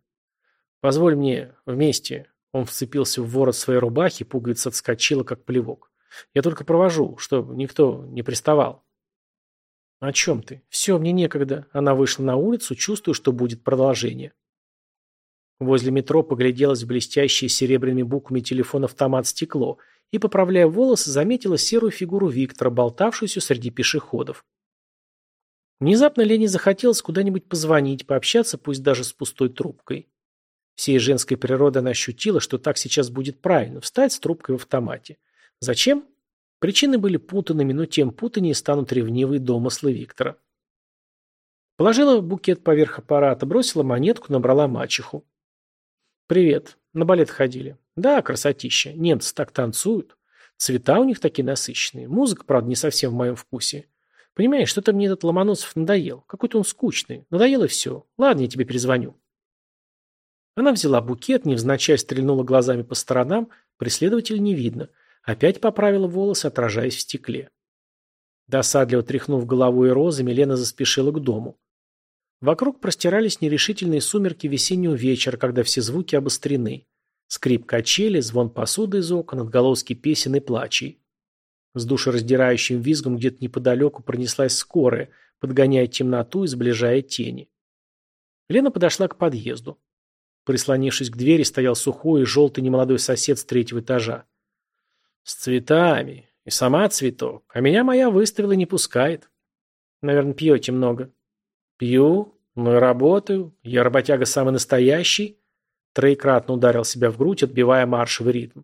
«Позволь мне вместе». Он вцепился в ворот своей рубахи, пуговица отскочила, как плевок. «Я только провожу, чтобы никто не приставал». «О чем ты? Все, мне некогда». Она вышла на улицу, чувствуя, что будет продолжение. Возле метро погляделась в блестящие серебряными буквами телефон автомат стекло и, поправляя волосы, заметила серую фигуру Виктора, болтавшуюся среди пешеходов. Внезапно Лене захотелось куда-нибудь позвонить, пообщаться, пусть даже с пустой трубкой. Всей женской природой она ощутила, что так сейчас будет правильно – встать с трубкой в автомате. Зачем? Причины были путанными, но тем путаннее станут ревнивые домыслы Виктора. Положила букет поверх аппарата, бросила монетку, набрала мачеху. Привет. На балет ходили. Да, красотища. Немцы так танцуют. Цвета у них такие насыщенные. Музыка, правда, не совсем в моем вкусе. Понимаешь, что-то мне этот Ломоносов надоел. Какой-то он скучный. Надоело все. Ладно, я тебе перезвоню. Она взяла букет, невзначай стрельнула глазами по сторонам, преследователя не видно. Опять поправила волосы, отражаясь в стекле. Досадливо тряхнув головой и розами, Лена заспешила к дому. Вокруг простирались нерешительные сумерки весеннего вечера, когда все звуки обострены. Скрип качели, звон посуды из окон, отголоски песен и плачей. С душераздирающим визгом где-то неподалеку пронеслась скорая, подгоняя темноту и сближая тени. Лена подошла к подъезду. Прислонившись к двери, стоял сухой и желтый немолодой сосед с третьего этажа. «С цветами. И сама цветок. А меня моя выставила не пускает. Наверное, пьете много». «Пью. Ну и работаю, Я работяга самый настоящий». Тройкратно ударил себя в грудь, отбивая марш в ритм.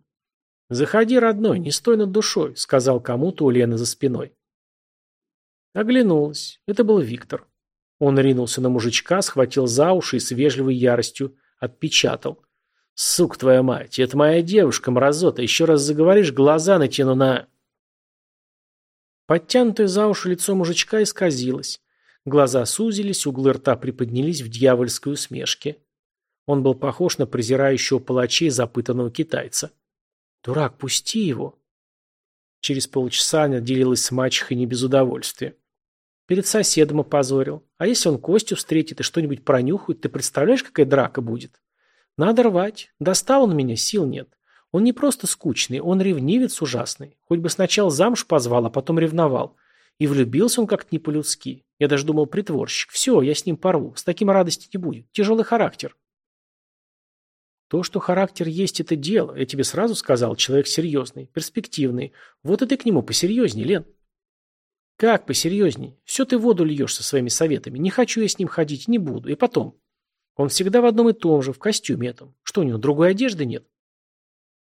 «Заходи, родной, не стой над душой», — сказал кому-то у Лены за спиной. Оглянулась. Это был Виктор. Он ринулся на мужичка, схватил за уши и с вежливой яростью отпечатал. "Сука твоя мать, это моя девушка, мразота, еще раз заговоришь, глаза натяну на...» Подтянутое за уши лицо мужичка исказилось. Глаза сузились, углы рта приподнялись в дьявольской усмешке. Он был похож на презирающего палачей запытанного китайца. «Дурак, пусти его!» Через полчаса она делилась с мачехой не без удовольствия. Перед соседом опозорил. А если он Костю встретит и что-нибудь пронюхает, ты представляешь, какая драка будет? Надо рвать. Достал он меня, сил нет. Он не просто скучный, он ревнивец ужасный. Хоть бы сначала замуж позвал, а потом ревновал. И влюбился он как-то не по-людски. Я даже думал, притворщик. Все, я с ним порву. С таким радости не будет. Тяжелый характер. То, что характер есть, это дело. Я тебе сразу сказал, человек серьезный, перспективный. Вот и ты к нему посерьезней, Лен. Как посерьезней? Все ты воду льешь со своими советами. Не хочу я с ним ходить, не буду. И потом. Он всегда в одном и том же, в костюме этом. Что у него, другой одежды нет?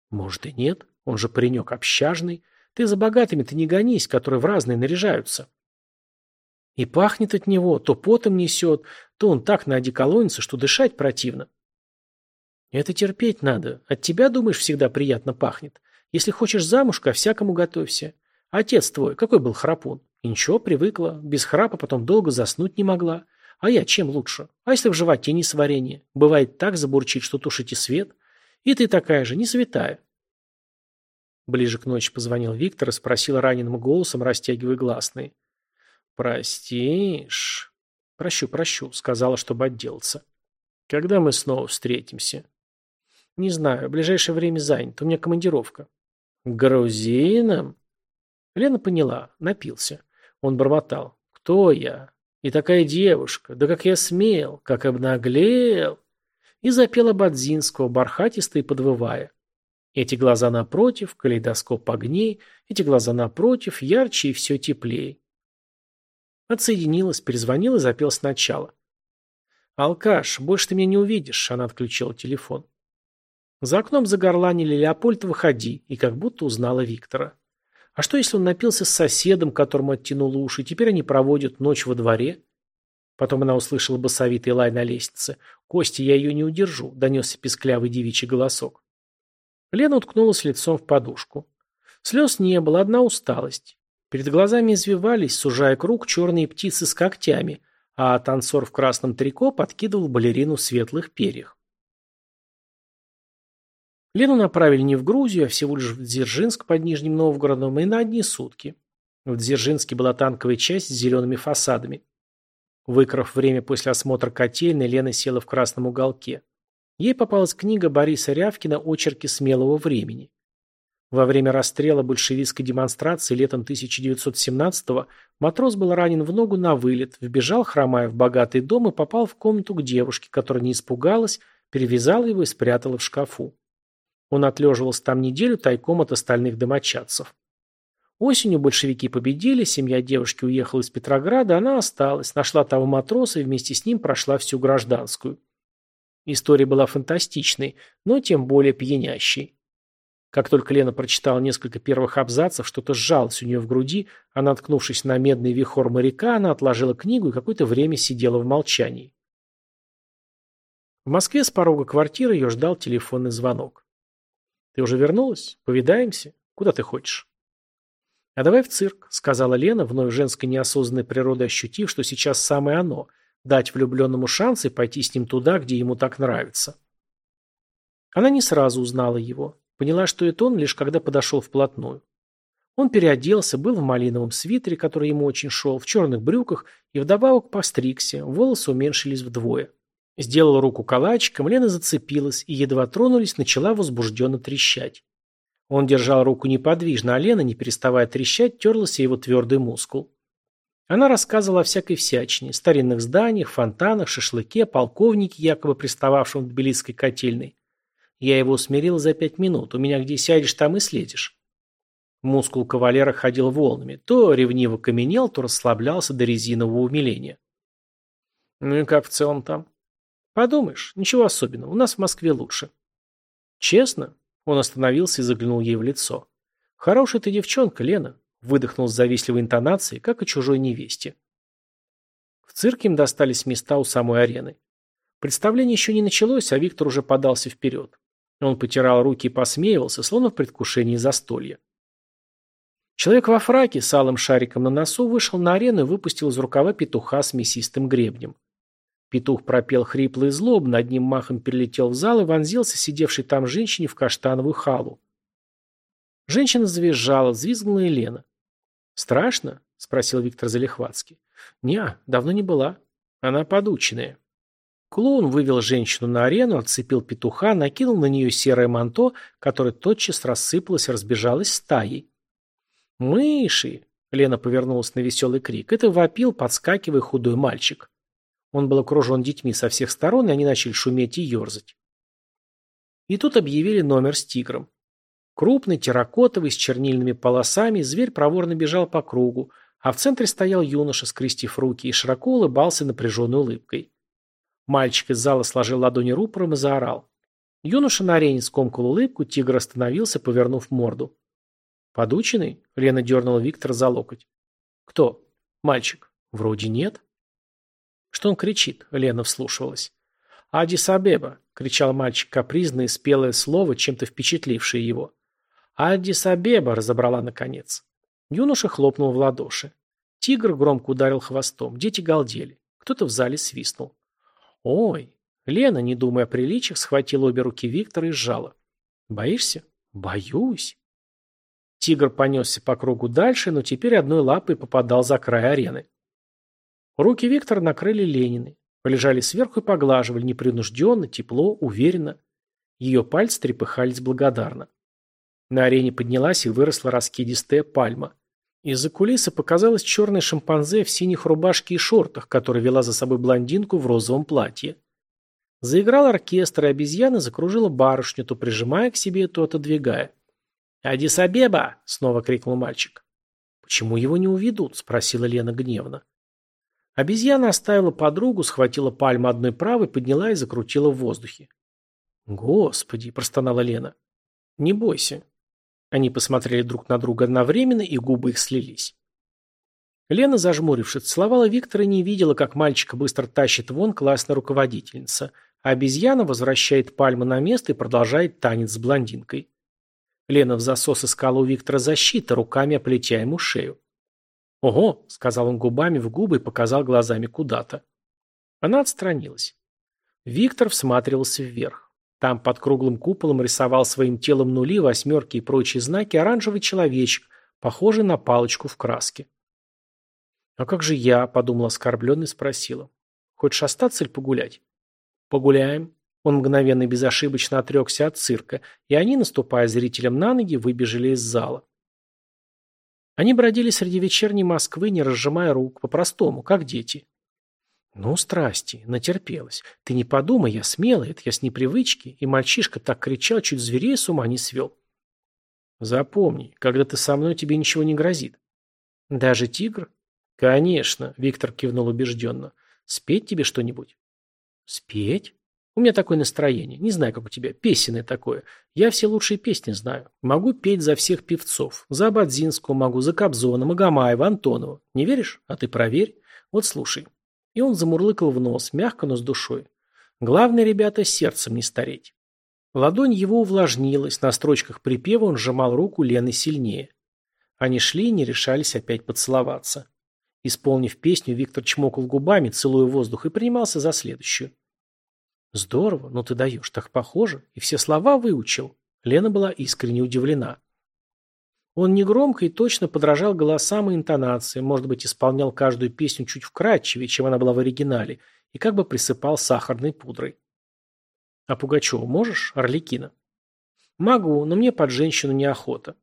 Может и нет. Он же паренек общажный. Ты за богатыми ты не гонись, которые в разные наряжаются. И пахнет от него, то потом несет, то он так на одеколонится, что дышать противно. Это терпеть надо. От тебя, думаешь, всегда приятно пахнет. Если хочешь замуж, ко всякому готовься. Отец твой, какой был храпун? И ничего, привыкла. Без храпа потом долго заснуть не могла. А я чем лучше? А если в животе не сварение? Бывает так забурчит, что тушите свет. И ты такая же, не святая. Ближе к ночи позвонил Виктор и спросил раненым голосом, растягивая гласные. «Простишь?» «Прощу, прощу», — сказала, чтобы отделаться. «Когда мы снова встретимся?» «Не знаю. В ближайшее время занят. У меня командировка». «Грузином?» Лена поняла. Напился. Он бормотал. «Кто я? И такая девушка. Да как я смел, как обнаглел!» И запела Бадзинского, бархатисто и подвывая. Эти глаза напротив, калейдоскоп огней, эти глаза напротив, ярче и все теплее. Отсоединилась, перезвонила и запела сначала. «Алкаш, больше ты меня не увидишь», — она отключила телефон. За окном загорланили «Леопольд, выходи», и как будто узнала Виктора. А что, если он напился с соседом, которому оттянул уши, и теперь они проводят ночь во дворе? Потом она услышала басовитый лай на лестнице. «Костя, я ее не удержу», — донесся песклявый девичий голосок. Лена уткнулась лицом в подушку. Слез не было, одна усталость. Перед глазами извивались, сужая круг, черные птицы с когтями, а танцор в красном трико подкидывал балерину в светлых перьях. Лену направили не в Грузию, а всего лишь в Дзержинск под Нижним Новгородом и на одни сутки. В Дзержинске была танковая часть с зелеными фасадами. Выкрав время после осмотра котельной, Лена села в красном уголке. Ей попалась книга Бориса Рявкина «Очерки смелого времени». Во время расстрела большевистской демонстрации летом 1917-го матрос был ранен в ногу на вылет, вбежал, хромая в богатый дом, и попал в комнату к девушке, которая не испугалась, перевязала его и спрятала в шкафу. Он отлеживался там неделю тайком от остальных домочадцев. Осенью большевики победили, семья девушки уехала из Петрограда, она осталась, нашла того матроса и вместе с ним прошла всю гражданскую. История была фантастичной, но тем более пьянящей. Как только Лена прочитала несколько первых абзацев, что-то сжалось у нее в груди, а наткнувшись на медный вихор моряка, она отложила книгу и какое-то время сидела в молчании. В Москве с порога квартиры ее ждал телефонный звонок. «Ты уже вернулась? Повидаемся? Куда ты хочешь?» «А давай в цирк», — сказала Лена, вновь женской неосознанной природой ощутив, что сейчас самое оно — дать влюбленному шансы пойти с ним туда, где ему так нравится. Она не сразу узнала его, поняла, что это он, лишь когда подошел вплотную. Он переоделся, был в малиновом свитере, который ему очень шел, в черных брюках и вдобавок постригся, волосы уменьшились вдвое. Сделала руку калачиком, Лена зацепилась и, едва тронулись, начала возбужденно трещать. Он держал руку неподвижно, а Лена, не переставая трещать, терлась его твердый мускул. Она рассказывала о всякой всячине, старинных зданиях, фонтанах, шашлыке, полковнике, якобы пристававшем в тбилисской котельной. Я его усмирил за пять минут. У меня где сядешь, там и следишь. Мускул кавалера ходил волнами. То ревниво каменел, то расслаблялся до резинового умиления. Ну и как в целом там? Подумаешь, ничего особенного. У нас в Москве лучше. Честно? Он остановился и заглянул ей в лицо. Хорошая ты девчонка, Лена выдохнул с завистливой интонацией, как и чужой невесте. В цирке им достались места у самой арены. Представление еще не началось, а Виктор уже подался вперед. Он потирал руки и посмеивался, словно в предвкушении застолья. Человек во фраке с алым шариком на носу вышел на арену и выпустил из рукава петуха с мясистым гребнем. Петух пропел хриплый злоб, над ним махом перелетел в зал и вонзился сидевшей там женщине в каштановую халу. Женщина завизжала, взвизгнула Елена. «Страшно?» – спросил Виктор Залихватский. «Не, давно не была. Она подученная». Клоун вывел женщину на арену, отцепил петуха, накинул на нее серое манто, которое тотчас рассыпалось и разбежалось стаей. «Мыши!» — Лена повернулась на веселый крик. Это вопил, подскакивая худой мальчик. Он был окружен детьми со всех сторон, и они начали шуметь и ерзать. И тут объявили номер с тигром. Крупный, терракотовый, с чернильными полосами, зверь проворно бежал по кругу, а в центре стоял юноша, скрестив руки, и широко улыбался напряженной улыбкой. Мальчик из зала сложил ладони рупором и заорал. Юноша на арене скомкал улыбку, тигр остановился, повернув морду. «Подученный?» — Лена дернула Виктора за локоть. «Кто?» «Мальчик». «Вроде нет». «Что он кричит?» — Лена вслушивалась. «Адис Абеба!» — кричал мальчик капризное, спелое слово, чем-то впечатлившее его. «Аддиса Беба!» — разобрала наконец. Юноша хлопнул в ладоши. Тигр громко ударил хвостом. Дети галдели. Кто-то в зале свистнул. «Ой!» Лена, не думая о приличиях, схватила обе руки Виктора и сжала. «Боишься?» «Боюсь!» Тигр понесся по кругу дальше, но теперь одной лапой попадал за край арены. Руки Виктора накрыли Ленины. Полежали сверху и поглаживали непринужденно, тепло, уверенно. Ее пальцы трепыхались благодарно. На арене поднялась и выросла раскидистая пальма. Из-за кулисы показалась черная шимпанзе в синих рубашке и шортах, которая вела за собой блондинку в розовом платье. Заиграл оркестр, и обезьяна закружила барышню, то прижимая к себе, то отодвигая. «Адис Абеба!» — снова крикнул мальчик. «Почему его не уведут?» — спросила Лена гневно. Обезьяна оставила подругу, схватила пальму одной правой, подняла и закрутила в воздухе. «Господи!» – простонала Лена. «Не бойся. Они посмотрели друг на друга одновременно, и губы их слились. Лена, зажмурившись, целовала Виктора и не видела, как мальчика быстро тащит вон классная руководительница, а обезьяна возвращает пальму на место и продолжает танец с блондинкой. Лена в засос искала у Виктора защиты, руками оплетя ему шею. «Ого!» — сказал он губами в губы и показал глазами куда-то. Она отстранилась. Виктор всматривался вверх. Там под круглым куполом рисовал своим телом нули, восьмерки и прочие знаки оранжевый человечек, похожий на палочку в краске. «А как же я?» – подумал оскорбленный, спросила. «Хочешь остаться или погулять?» «Погуляем». Он мгновенно и безошибочно отрекся от цирка, и они, наступая зрителям на ноги, выбежали из зала. Они бродили среди вечерней Москвы, не разжимая рук, по-простому, как дети. Ну страсти, натерпелась. Ты не подумай, я смелый, это я с непривычки. И мальчишка так кричал, чуть зверей с ума не свел. Запомни, когда ты со мной, тебе ничего не грозит. Даже тигр? Конечно, Виктор кивнул убежденно. Спеть тебе что-нибудь? Спеть? У меня такое настроение. Не знаю, как у тебя. Песенное такое. Я все лучшие песни знаю. Могу петь за всех певцов. За Бадзинского могу, за Кобзона, Магомаева, Антонова. Не веришь? А ты проверь. Вот слушай. И он замурлыкал в нос, мягко, но с душой. Главное, ребята, сердцем не стареть. Ладонь его увлажнилась, на строчках припева он сжимал руку Лены сильнее. Они шли и не решались опять поцеловаться. Исполнив песню, Виктор чмокал губами, целуя воздух, и принимался за следующую. «Здорово, но ты даешь, так похоже, и все слова выучил». Лена была искренне удивлена. Он негромко и точно подражал голосам и интонациям, может быть, исполнял каждую песню чуть вкрадчивее, чем она была в оригинале, и как бы присыпал сахарной пудрой. «А Пугачеву можешь, Орликина?» «Могу, но мне под женщину неохота».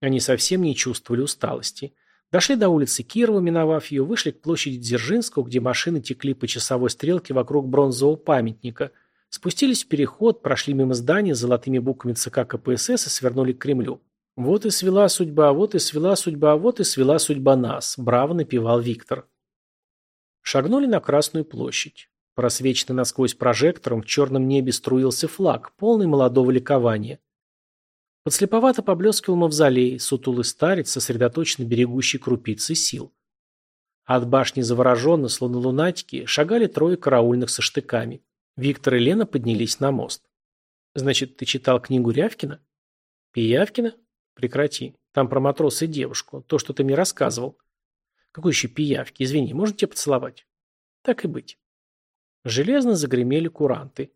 Они совсем не чувствовали усталости. Дошли до улицы Кирова, миновав ее, вышли к площади Дзержинского, где машины текли по часовой стрелке вокруг бронзового памятника, спустились в переход, прошли мимо здания с золотыми буквами ЦК КПСС и свернули к Кремлю. Вот и свела судьба, вот и свела судьба, вот и свела судьба нас, браво напевал Виктор. Шагнули на Красную площадь. Просвеченный насквозь прожектором, в черном небе струился флаг, полный молодого ликования. Подслеповато поблескивал мавзолей, сутулый старец, сосредоточенно берегущий крупицы сил. От башни завороженно, словно лунатики, шагали трое караульных со штыками. Виктор и Лена поднялись на мост. «Значит, ты читал книгу Рявкина?» «Пиявкина?» Прекрати. Там про матроса и девушку. То, что ты мне рассказывал. Какой еще пиявки? Извини, можно тебя поцеловать? Так и быть. Железно загремели куранты.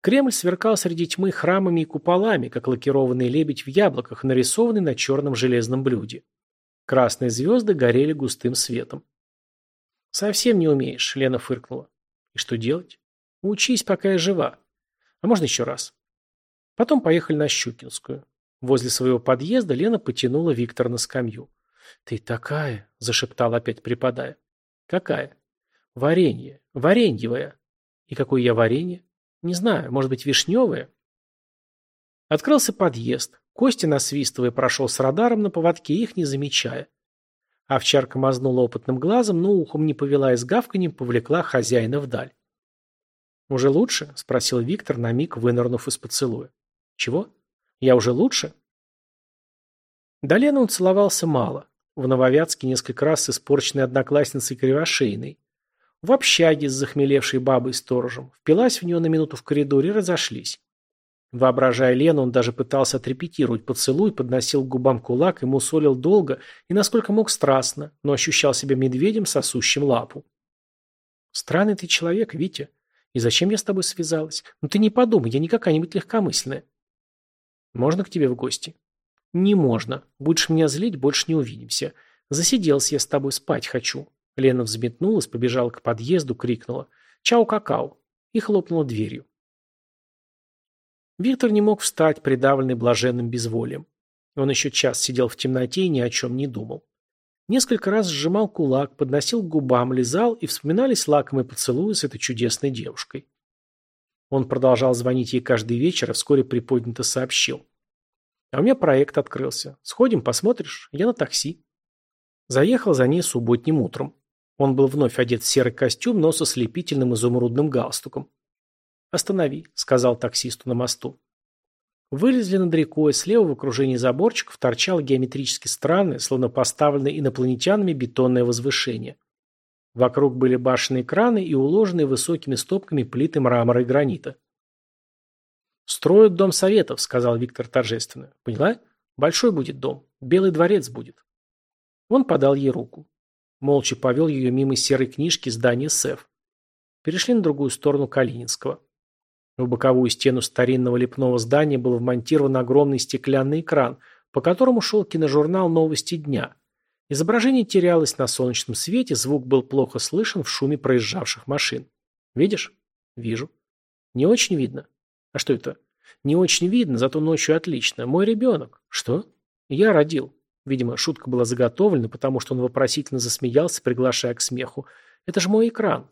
Кремль сверкал среди тьмы храмами и куполами, как лакированный лебедь в яблоках, нарисованный на черном железном блюде. Красные звезды горели густым светом. «Совсем не умеешь», — Лена фыркнула. «И что делать? Учись, пока я жива. А можно еще раз?» Потом поехали на Щукинскую. Возле своего подъезда Лена потянула Виктора на скамью. «Ты такая!» – зашептал опять, припадая. «Какая?» «Варенье. Вареньевая». «И какое я варенье?» «Не знаю. Может быть, вишневое?» Открылся подъезд. Костя, насвистывая, прошел с радаром на поводке, их не замечая. Овчарка мазнула опытным глазом, но ухом не повела и с гавканьем повлекла хозяина вдаль. «Уже лучше?» – спросил Виктор, на миг вынырнув из поцелуя. «Чего?» Я уже лучше?» Долена он мало. В Нововятске несколько раз с испорченной одноклассницей Кривошейной. В общаге с захмелевшей бабой-сторожем. Впилась в нее на минуту в коридоре и разошлись. Воображая Лену, он даже пытался отрепетировать поцелуй, подносил к губам кулак, ему солил долго и насколько мог страстно, но ощущал себя медведем, сосущим лапу. «Странный ты человек, Витя. И зачем я с тобой связалась? Ну ты не подумай, я не какая-нибудь легкомысленная». Можно к тебе в гости? Не можно. Будешь меня злить, больше не увидимся. Засиделся я с тобой, спать хочу. Лена взметнулась, побежала к подъезду, крикнула «Чау-какао!» и хлопнула дверью. Виктор не мог встать, придавленный блаженным безволием. Он еще час сидел в темноте и ни о чем не думал. Несколько раз сжимал кулак, подносил к губам, лизал и вспоминались лакомые поцелуи с этой чудесной девушкой. Он продолжал звонить ей каждый вечер, а вскоре приподнято сообщил. «А у меня проект открылся. Сходим, посмотришь? Я на такси». Заехал за ней субботним утром. Он был вновь одет в серый костюм, но со слепительным изумрудным галстуком. «Останови», — сказал таксисту на мосту. Вылезли над рекой, слева в окружении заборчиков торчало геометрически странное, словно поставленное инопланетянами бетонное возвышение. Вокруг были башенные краны и уложенные высокими стопками плиты мрамора и гранита. «Строят дом советов», — сказал Виктор торжественно. «Поняла? Большой будет дом. Белый дворец будет». Он подал ей руку. Молча повел ее мимо серой книжки здания СЭФ. Перешли на другую сторону Калининского. В боковую стену старинного лепного здания был вмонтирован огромный стеклянный экран, по которому шел киножурнал «Новости дня», Изображение терялось на солнечном свете, звук был плохо слышен в шуме проезжавших машин. Видишь? Вижу. Не очень видно. А что это? Не очень видно, зато ночью отлично. Мой ребенок. Что? Я родил. Видимо, шутка была заготовлена, потому что он вопросительно засмеялся, приглашая к смеху. Это же мой экран.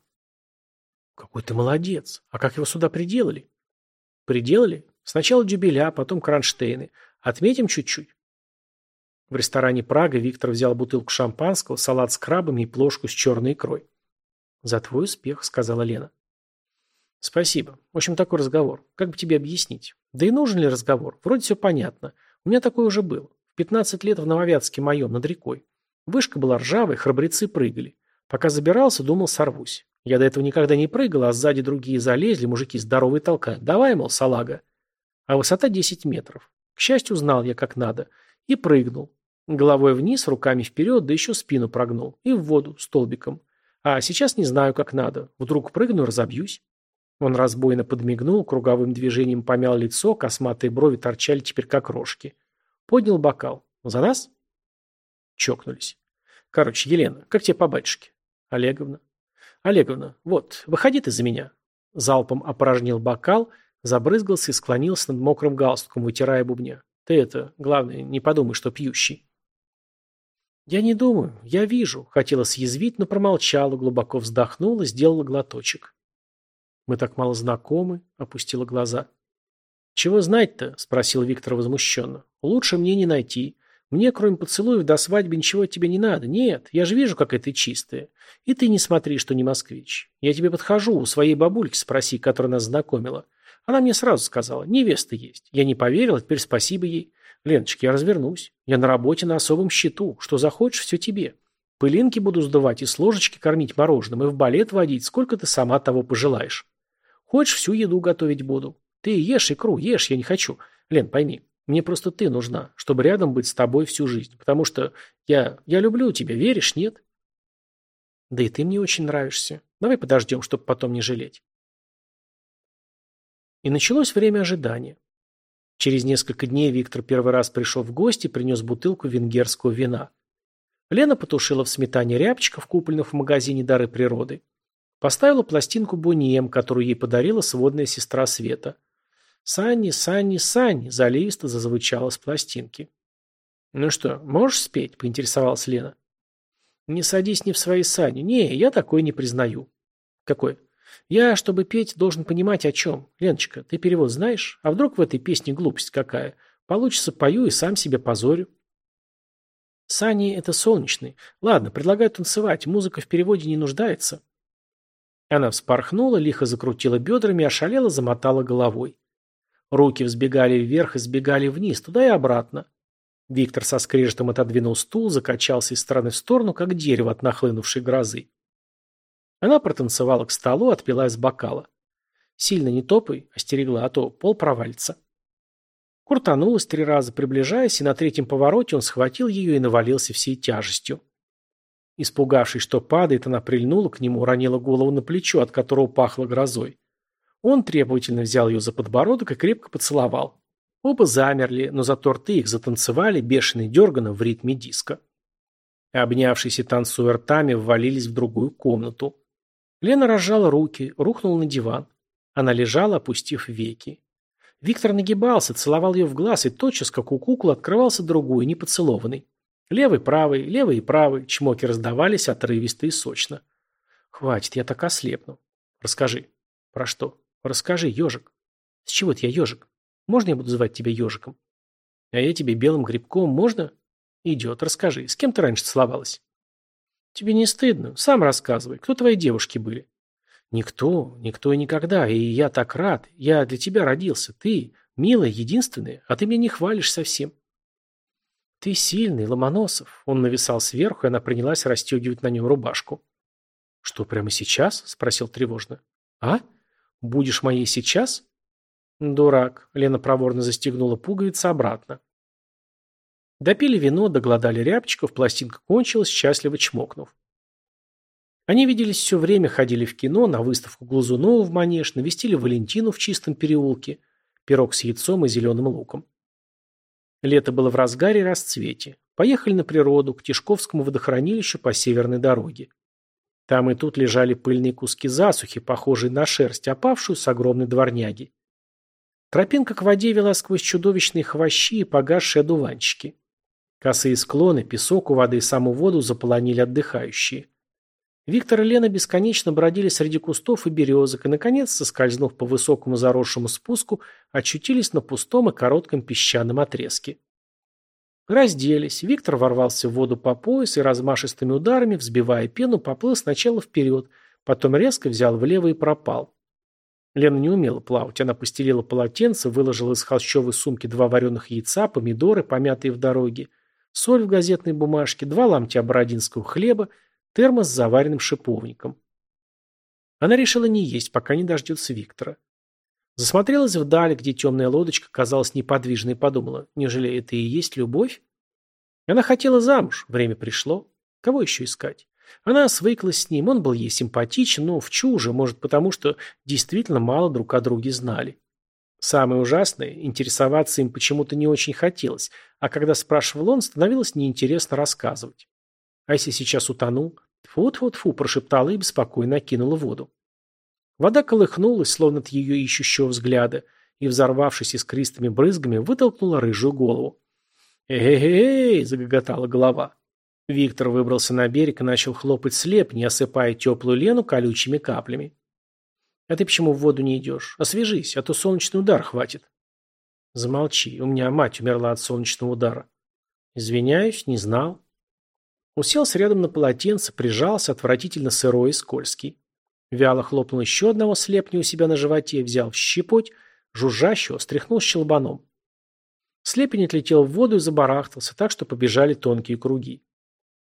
Какой ты молодец. А как его сюда приделали? Приделали? Сначала дюбеля, а потом кронштейны. Отметим чуть-чуть. В ресторане «Прага» Виктор взял бутылку шампанского, салат с крабами и плошку с черной икрой. «За твой успех», — сказала Лена. «Спасибо. В общем, такой разговор. Как бы тебе объяснить? Да и нужен ли разговор? Вроде все понятно. У меня такое уже было. В 15 лет в Нововятске моем, над рекой. Вышка была ржавой, храбрецы прыгали. Пока забирался, думал, сорвусь. Я до этого никогда не прыгал, а сзади другие залезли, мужики здоровые толкают. Давай, мол, салага. А высота 10 метров. К счастью, знал я, как надо. И прыгнул. Головой вниз, руками вперед, да еще спину прогнул. И в воду, столбиком. А сейчас не знаю, как надо. Вдруг прыгну разобьюсь. Он разбойно подмигнул, круговым движением помял лицо, косматые брови торчали теперь как рожки. Поднял бокал. «За нас?» Чокнулись. «Короче, Елена, как тебе по батюшке?» «Олеговна». «Олеговна, вот, выходи ты за меня». Залпом опорожнил бокал, забрызгался и склонился над мокрым галстуком, вытирая бубня. «Ты это, главное, не подумай, что пьющий». «Я не думаю, я вижу», — хотела съязвить, но промолчала, глубоко вздохнула, сделала глоточек. «Мы так мало знакомы», — опустила глаза. «Чего знать-то?» — спросил Виктор возмущенно. «Лучше мне не найти. Мне, кроме поцелуев, до свадьбы ничего тебе не надо. Нет, я же вижу, какая ты чистая. И ты не смотри, что не москвич. Я тебе подхожу, у своей бабульки спроси, которая нас знакомила. Она мне сразу сказала, невеста есть. Я не поверила, теперь спасибо ей. Леночка, я развернусь. Я на работе на особом счету. Что захочешь, все тебе. Пылинки буду сдавать и с ложечки кормить мороженым, и в балет водить, сколько ты сама того пожелаешь. Хочешь, всю еду готовить буду. Ты ешь икру, ешь, я не хочу. Лен, пойми, мне просто ты нужна, чтобы рядом быть с тобой всю жизнь, потому что я, я люблю тебя, веришь, нет? Да и ты мне очень нравишься. Давай подождем, чтобы потом не жалеть. И началось время ожидания. Через несколько дней Виктор первый раз пришел в гости и принес бутылку венгерского вина. Лена потушила в сметане рябчиков, купленных в магазине «Дары природы». Поставила пластинку Бонием, которую ей подарила сводная сестра Света. «Санни, Санни, Санни!» – заливисто зазвучало с пластинки. «Ну что, можешь спеть?» – поинтересовалась Лена. «Не садись не в свои сани. Не, я такой не признаю». «Какой? Я, чтобы петь, должен понимать, о чем. Леночка, ты перевод знаешь? А вдруг в этой песне глупость какая? Получится, пою и сам себе позорю. Сани — это солнечный. Ладно, предлагаю танцевать, музыка в переводе не нуждается. Она вспорхнула, лихо закрутила бедрами, ошалела, замотала головой. Руки взбегали вверх и сбегали вниз, туда и обратно. Виктор со скрежетом отодвинул стул, закачался из стороны в сторону, как дерево от нахлынувшей грозы. Она протанцевала к столу, отпила из бокала. «Сильно не топай», — остерегла, а то пол провалится. Куртанулась три раза, приближаясь, и на третьем повороте он схватил ее и навалился всей тяжестью. Испугавшись, что падает, она прильнула к нему, уронила голову на плечо, от которого пахло грозой. Он требовательно взял ее за подбородок и крепко поцеловал. Оба замерли, но зато рты их затанцевали, бешеный дерганно в ритме диска. Обнявшись и танцуя ртами, ввалились в другую комнату. Лена разжала руки, рухнула на диван. Она лежала, опустив веки. Виктор нагибался, целовал ее в глаз, и тотчас, как у куклы, открывался другой, непоцелованный. Левый, правый, левый и правый. Чмоки раздавались отрывисто и сочно. «Хватит, я так ослепну. Расскажи». «Про что?» «Расскажи, ежик». «С чего ты я ежик? Можно я буду звать тебя ежиком?» «А я тебе белым грибком можно?» «Идет, расскажи. С кем ты раньше целовалась?» Тебе не стыдно? Сам рассказывай, кто твои девушки были? Никто, никто и никогда, и я так рад. Я для тебя родился, ты, милая, единственная, а ты меня не хвалишь совсем. Ты сильный, Ломоносов. Он нависал сверху, и она принялась расстегивать на нем рубашку. Что, прямо сейчас? Спросил тревожно. А? Будешь моей сейчас? Дурак. Лена проворно застегнула пуговицы обратно. Допили вино, доглодали рябчиков, пластинка кончилась, счастливо чмокнув. Они виделись все время, ходили в кино, на выставку Глазунова в Манеж, навестили Валентину в чистом переулке, пирог с яйцом и зеленым луком. Лето было в разгаре и расцвете. Поехали на природу, к Тишковскому водохранилищу по северной дороге. Там и тут лежали пыльные куски засухи, похожие на шерсть, опавшую с огромной дворняги. Тропинка к воде вела сквозь чудовищные хвощи и погасшие одуванчики. Косые склоны, песок у воды и саму воду заполонили отдыхающие. Виктор и Лена бесконечно бродили среди кустов и березок и, наконец, соскользнув по высокому заросшему спуску, очутились на пустом и коротком песчаном отрезке. Разделись, Виктор ворвался в воду по пояс и размашистыми ударами, взбивая пену, поплыл сначала вперед, потом резко взял влево и пропал. Лена не умела плавать, она постелила полотенце, выложила из холщовой сумки два вареных яйца, помидоры, помятые в дороге – соль в газетной бумажке, два ломтя бородинского хлеба, термос с заваренным шиповником. Она решила не есть, пока не дождется Виктора. Засмотрелась вдаль, где темная лодочка казалась неподвижной, и подумала, нежели это и есть любовь? Она хотела замуж, время пришло. Кого еще искать? Она свыклась с ним, он был ей симпатичен, но в чуже, может, потому что действительно мало друг о друге знали. Самое ужасное, интересоваться им почему-то не очень хотелось, а когда спрашивал он, становилось неинтересно рассказывать. А если сейчас утону?» «Фу-фу-фу!» прошептала и беспокойно окинула воду. Вода колыхнулась, словно от ее ищущего взгляда, и, взорвавшись искристыми брызгами, вытолкнула рыжую голову. «Эй-эй-эй!» – загоготала голова. Виктор выбрался на берег и начал хлопать слеп, не осыпая теплую Лену колючими каплями. А ты почему в воду не идешь? Освежись, а то солнечный удар хватит. Замолчи, у меня мать умерла от солнечного удара. Извиняюсь, не знал. Уселся рядом на полотенце, прижался, отвратительно сырой и скользкий. Вяло хлопнул еще одного слепня у себя на животе, взял щепоть, жужжащего, стряхнул щелбаном. Слепень отлетел в воду и забарахтался, так что побежали тонкие круги.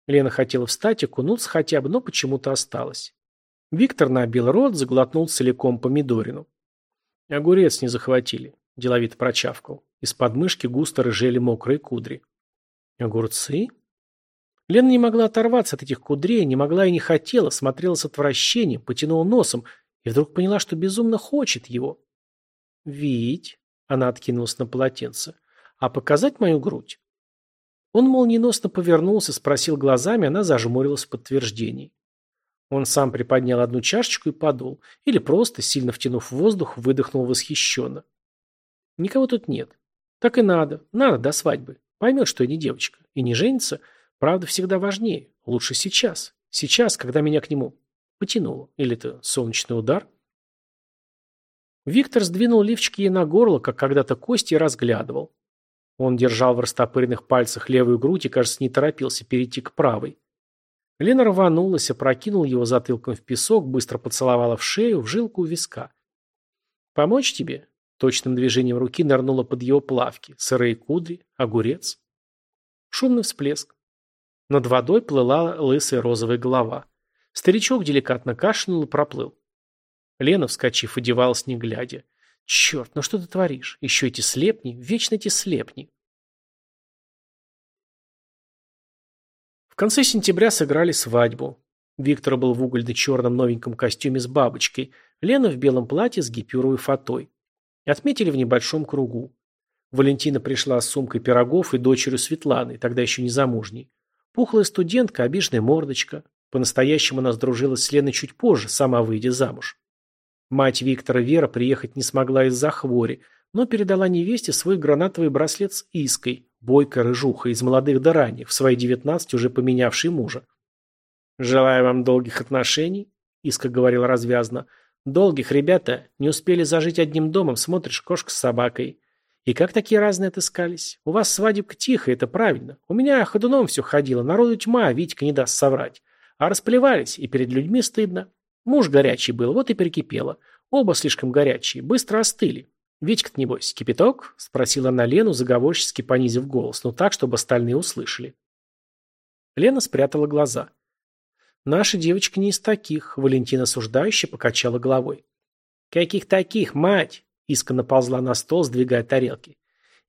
Лена хотела встать, окунуться хотя бы, но почему-то осталась. Виктор набил рот, заглотнул целиком помидорину. Огурец не захватили, деловито прочавкал. Из подмышки густо рыжели мокрые кудри. Огурцы? Лена не могла оторваться от этих кудрей, не могла и не хотела, смотрела с отвращением, потянула носом и вдруг поняла, что безумно хочет его. «Вить!» — она откинулась на полотенце. «А показать мою грудь?» Он молниеносно повернулся, спросил глазами, она зажмурилась в подтверждении. Он сам приподнял одну чашечку и подул, или просто, сильно втянув воздух, выдохнул восхищенно. Никого тут нет. Так и надо. Надо до свадьбы. Поймет, что я не девочка. И не женится. Правда всегда важнее. Лучше сейчас. Сейчас, когда меня к нему потянуло. Или это солнечный удар? Виктор сдвинул лифчик ей на горло, как когда-то кости разглядывал. Он держал в растопыренных пальцах левую грудь и, кажется, не торопился перейти к правой. Лена рванулась, опрокинула его затылком в песок, быстро поцеловала в шею, в жилку у виска. «Помочь тебе?» Точным движением руки нырнула под его плавки, сырые кудри, огурец. Шумный всплеск. Над водой плыла лысая розовая голова. Старичок деликатно кашлянул и проплыл. Лена, вскочив, одевалась не глядя. «Черт, ну что ты творишь? Еще эти слепни, вечно эти слепни!» В конце сентября сыграли свадьбу. Виктор был в угольно-черном новеньком костюме с бабочкой, Лена в белом платье с гипюровой фатой. Отметили в небольшом кругу. Валентина пришла с сумкой пирогов и дочерью Светланы, тогда еще не замужней. Пухлая студентка, обиженная мордочка. По-настоящему она сдружилась с Леной чуть позже, сама выйдя замуж. Мать Виктора Вера приехать не смогла из-за хвори, но передала невесте свой гранатовый браслет с иской, бойкая, рыжуха, из молодых до ранних, в свои девятнадцать уже поменявший мужа. «Желаю вам долгих отношений», — Иска говорил развязно. «Долгих, ребята, не успели зажить одним домом, смотришь, кошка с собакой. И как такие разные отыскались? У вас свадебка тихо, это правильно. У меня ходуном все ходило, народу тьма, а Витька не даст соврать. А расплевались, и перед людьми стыдно. Муж горячий был, вот и перекипело. Оба слишком горячие, быстро остыли. «Витька-то, небось, кипяток?» – спросила она Лену, заговорчески понизив голос, но так, чтобы остальные услышали. Лена спрятала глаза. «Наша девочка не из таких», – Валентина осуждающе покачала головой. «Каких таких, мать?» – исконо ползла на стол, сдвигая тарелки.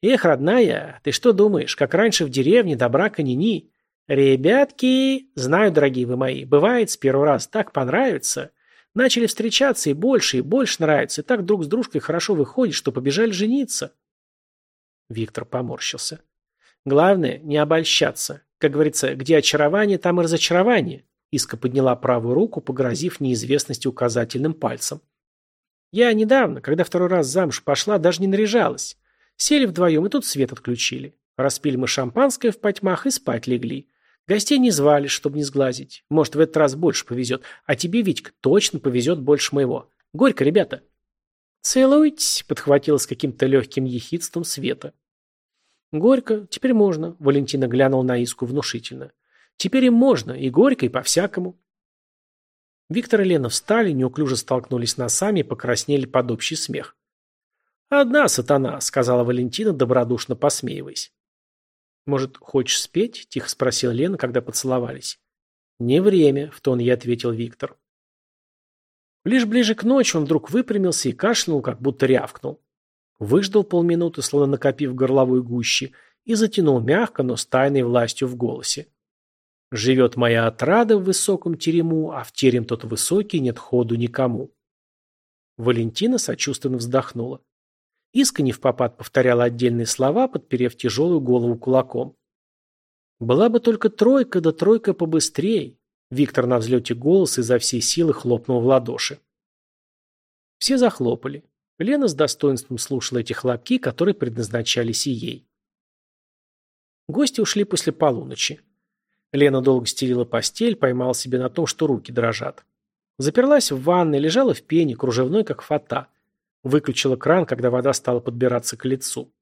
«Эх, родная, ты что думаешь, как раньше в деревне добра кони-ни? Ребятки, знаю, дорогие вы мои, бывает с первого раз так понравится. Начали встречаться и больше, и больше нравится, и так друг с дружкой хорошо выходит, что побежали жениться. Виктор поморщился. Главное, не обольщаться. Как говорится, где очарование, там и разочарование. Иска подняла правую руку, погрозив неизвестности указательным пальцем. Я недавно, когда второй раз замуж пошла, даже не наряжалась. Сели вдвоем, и тут свет отключили. Распили мы шампанское в потьмах и спать легли. Гостей не звали, чтобы не сглазить. Может, в этот раз больше повезет. А тебе, Витька, точно повезет больше моего. Горько, ребята. Целуйтесь, подхватила с каким-то легким ехидством Света. Горько, теперь можно, Валентина глянул на Иску внушительно. Теперь им можно, и горько, и по-всякому. Виктор и Лена встали, неуклюже столкнулись носами и покраснели под общий смех. «Одна сатана», — сказала Валентина, добродушно посмеиваясь. «Может, хочешь спеть?» – тихо спросила Лена, когда поцеловались. «Не время», – в тон ей ответил Виктор. Лишь ближе к ночи он вдруг выпрямился и кашлянул, как будто рявкнул. Выждал полминуты, словно накопив горловой гуще, и затянул мягко, но с тайной властью в голосе. «Живет моя отрада в высоком терему, а в терем тот высокий нет ходу никому». Валентина сочувственно вздохнула. Искренне в попад повторяла отдельные слова, подперев тяжелую голову кулаком. «Была бы только тройка, да тройка побыстрей! Виктор на взлете голос изо всей силы хлопнул в ладоши. Все захлопали. Лена с достоинством слушала эти хлопки, которые предназначались и ей. Гости ушли после полуночи. Лена долго стелила постель, поймала себе на том, что руки дрожат. Заперлась в ванной, лежала в пене, кружевной, как фата выключил кран, когда вода стала подбираться к лицу.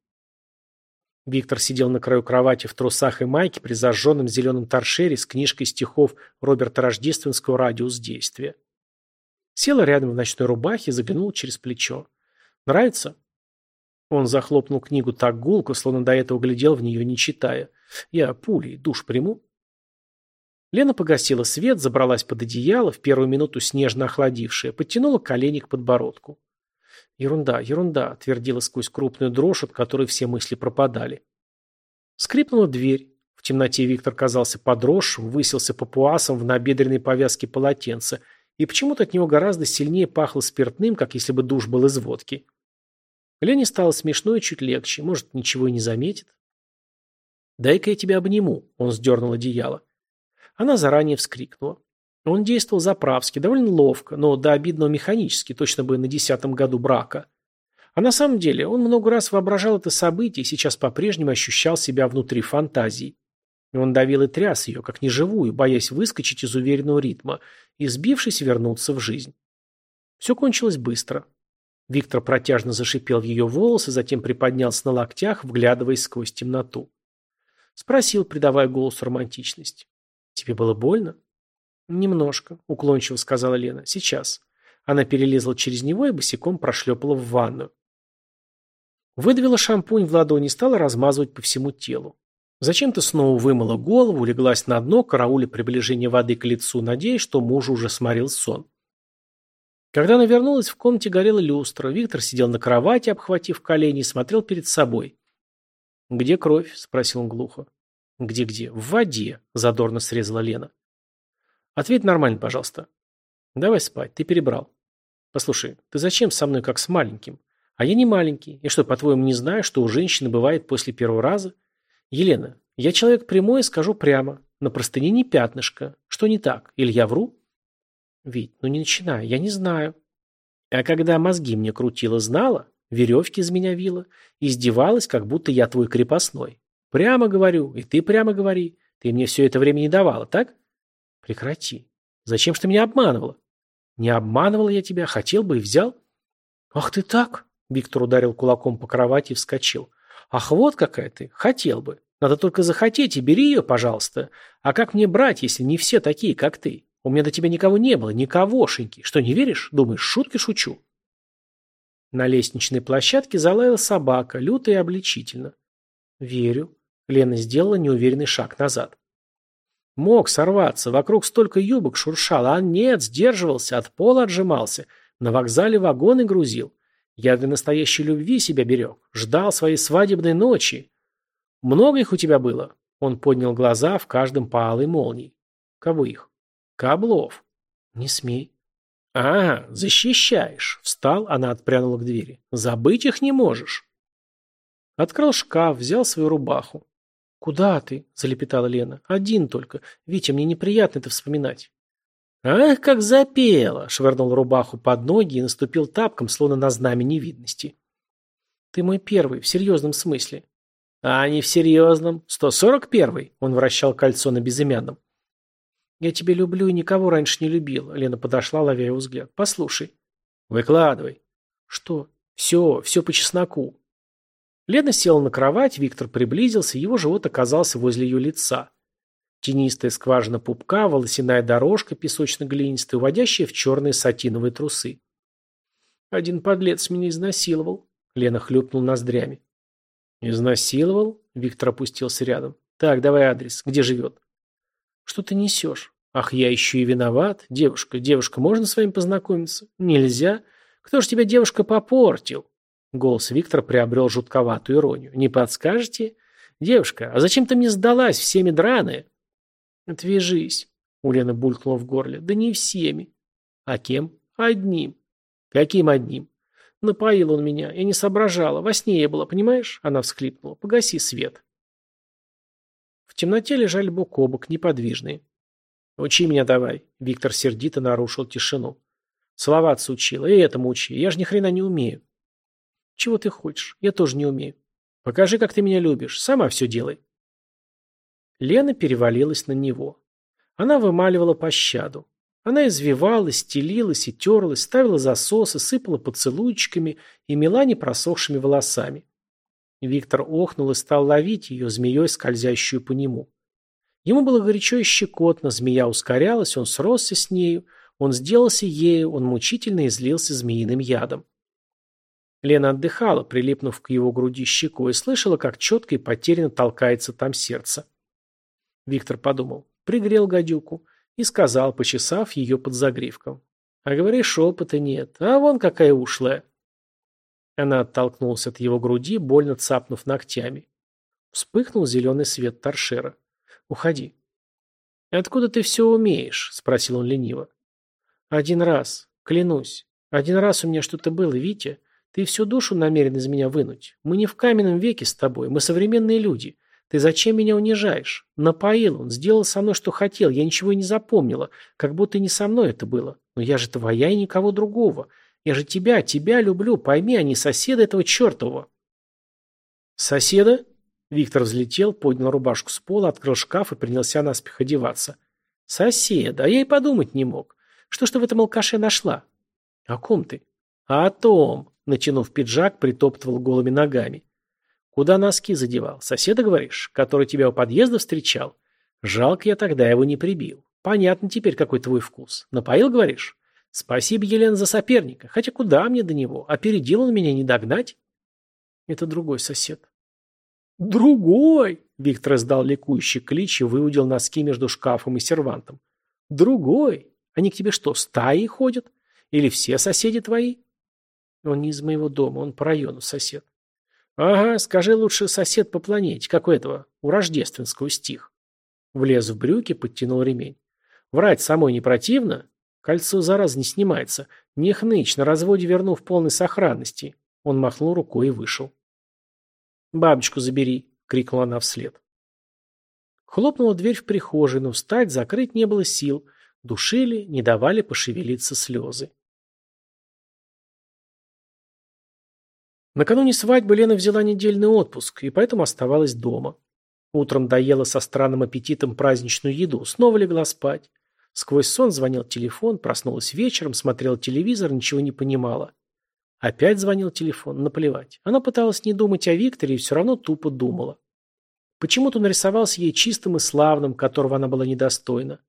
Виктор сидел на краю кровати в трусах и майке при зажженном зеленом торшере с книжкой стихов Роберта Рождественского «Радиус действия». Села рядом в ночной рубахе и заглянул через плечо. «Нравится?» Он захлопнул книгу так гулко, словно до этого глядел в нее, не читая. «Я пулей душ приму?» Лена погасила свет, забралась под одеяло, в первую минуту снежно охладившее, подтянула колени к подбородку. «Ерунда, ерунда», — твердила сквозь крупную дрожь, от которой все мысли пропадали. Скрипнула дверь. В темноте Виктор казался подросшим, высился папуасом в набедренной повязке полотенца, и почему-то от него гораздо сильнее пахло спиртным, как если бы душ был из водки. Лене стало смешно и чуть легче, может, ничего и не заметит. «Дай-ка я тебя обниму», — он сдернул одеяло. Она заранее вскрикнула. Он действовал заправски, довольно ловко, но до обидного механически, точно бы на десятом году брака. А на самом деле он много раз воображал это событие и сейчас по-прежнему ощущал себя внутри фантазии. Он давил и тряс ее, как неживую, боясь выскочить из уверенного ритма и, сбившись, вернуться в жизнь. Все кончилось быстро. Виктор протяжно зашипел в ее волосы, затем приподнялся на локтях, вглядываясь сквозь темноту. Спросил, придавая голосу романтичность. «Тебе было больно?» «Немножко», — уклончиво сказала Лена. «Сейчас». Она перелезла через него и босиком прошлепала в ванную. Выдавила шампунь в ладони и стала размазывать по всему телу. Зачем-то снова вымыла голову, леглась на дно, карауля приближение воды к лицу, надеясь, что муж уже сморил сон. Когда она вернулась, в комнате горела люстра. Виктор сидел на кровати, обхватив колени, и смотрел перед собой. «Где кровь?» – спросил он глухо. «Где-где?» «В воде», – задорно срезала Лена. Ответь нормально, пожалуйста. Давай спать, ты перебрал. Послушай, ты зачем со мной как с маленьким? А я не маленький. Я что, по-твоему, не знаю, что у женщины бывает после первого раза? Елена, я человек прямой и скажу прямо. На простыне не пятнышко. Что не так? Или я вру? Вить, ну не начинай, я не знаю. А когда мозги мне крутила, знала, веревки из меня вила, издевалась, как будто я твой крепостной. Прямо говорю, и ты прямо говори. Ты мне все это время не давала, так? Прекрати. Зачем же ты меня обманывала? Не обманывала я тебя, хотел бы и взял. Ах ты так! Виктор ударил кулаком по кровати и вскочил. Ах, вот какая ты, хотел бы. Надо только захотеть и бери ее, пожалуйста. А как мне брать, если не все такие, как ты? У меня до тебя никого не было, никогошеньки. Что, не веришь? Думаешь, шутки шучу? На лестничной площадке залаяла собака, люто и обличительно. Верю. Лена сделала неуверенный шаг назад. Мог сорваться, вокруг столько юбок шуршало, а нет, сдерживался, от пола отжимался, на вокзале вагоны грузил. Я для настоящей любви себя берег, ждал своей свадебной ночи. Много их у тебя было? Он поднял глаза в каждом по алой молнии. Кого их? Каблов. Не смей. Ага, защищаешь. Встал, она отпрянула к двери. Забыть их не можешь. Открыл шкаф, взял свою рубаху. «Куда ты?» – залепетала Лена. «Один только. Витя, мне неприятно это вспоминать». «Ах, как запела!» – швырнул рубаху под ноги и наступил тапком, словно на знамя невидности. «Ты мой первый, в серьезном смысле». «А не в серьезном. Сто сорок первый. – он вращал кольцо на безымянном. «Я тебя люблю и никого раньше не любил. – Лена подошла, ловя его взгляд. «Послушай». «Выкладывай». «Что? Все, все по чесноку. Лена села на кровать, Виктор приблизился, его живот оказался возле ее лица. Тенистая скважина пупка, волосяная дорожка песочно-глинистая, уводящая в черные сатиновые трусы. «Один подлец меня изнасиловал», — Лена хлюпнул ноздрями. «Изнасиловал?» — Виктор опустился рядом. «Так, давай адрес. Где живет?» «Что ты несешь?» «Ах, я еще и виноват. Девушка, девушка, можно с вами познакомиться?» «Нельзя. Кто ж тебя, девушка, попортил?» Голос Виктора приобрел жутковатую иронию. «Не подскажете?» «Девушка, а зачем ты мне сдалась, всеми драная?» «Отвяжись», — у Лены булькнула в горле. «Да не всеми». «А кем?» «Одним». «Каким одним?» «Напоил он меня. Я не соображала. Во сне я была, понимаешь?» Она всхлипнула. «Погаси свет». В темноте лежали бок о бок, неподвижные. «Учи меня давай», — Виктор сердито нарушил тишину. «Целоваться учила. И этому учи. Я же ни хрена не умею». Чего ты хочешь? Я тоже не умею. Покажи, как ты меня любишь. Сама все делай. Лена перевалилась на него. Она вымаливала пощаду. Она извивалась, стелилась и терлась, ставила засосы, сыпала поцелуйчиками и мела непросохшими волосами. Виктор охнул и стал ловить ее, змеей, скользящую по нему. Ему было горячо и щекотно, змея ускорялась, он сросся с нею, он сделался ею, он мучительно излился змеиным ядом. Лена отдыхала, прилипнув к его груди щеку, и слышала, как четко и потерянно толкается там сердце. Виктор подумал, пригрел гадюку, и сказал, почесав ее под загривком. «А говоришь, опыта нет, а вон какая ушлая». Она оттолкнулась от его груди, больно цапнув ногтями. Вспыхнул зеленый свет торшера. «Уходи». «Откуда ты все умеешь?» – спросил он лениво. «Один раз, клянусь. Один раз у меня что-то было, Витя. Ты всю душу намерен из меня вынуть. Мы не в каменном веке с тобой, мы современные люди. Ты зачем меня унижаешь? Напоил он, сделал со мной, что хотел, я ничего и не запомнила, как будто не со мной это было. Но я же твоя и никого другого. Я же тебя, тебя люблю, пойми, а не соседа этого чертового. Соседа? Виктор взлетел, поднял рубашку с пола, открыл шкаф и принялся наспех одеваться. Соседа, а я и подумать не мог. Что ж ты в этом алкаше нашла? О ком ты? О том. Натянув пиджак, притоптывал голыми ногами. «Куда носки задевал? Соседа, говоришь, который тебя у подъезда встречал? Жалко, я тогда его не прибил. Понятно теперь, какой твой вкус. Напоил, говоришь? Спасибо, Елена, за соперника. Хотя куда мне до него? Опередил он меня не догнать?» «Это другой сосед». «Другой!» — Виктор издал ликующий клич и выудил носки между шкафом и сервантом. «Другой! Они к тебе что, стаи ходят? Или все соседи твои? Он не из моего дома, он по району сосед. Ага, скажи лучше сосед по планете, как у этого, у рождественского стих. Влез в брюки, подтянул ремень. Врать самой не противно? Кольцо, зараз не снимается. Не на разводе верну в полной сохранности. Он махнул рукой и вышел. «Бабочку забери!» — крикнула она вслед. Хлопнула дверь в прихожей, но встать, закрыть не было сил. Душили, не давали пошевелиться слезы. Накануне свадьбы Лена взяла недельный отпуск, и поэтому оставалась дома. Утром доела со странным аппетитом праздничную еду, снова легла спать. Сквозь сон звонил телефон, проснулась вечером, смотрела телевизор, ничего не понимала. Опять звонил телефон, наплевать. Она пыталась не думать о Викторе и все равно тупо думала. Почему-то он рисовался ей чистым и славным, которого она была недостойна.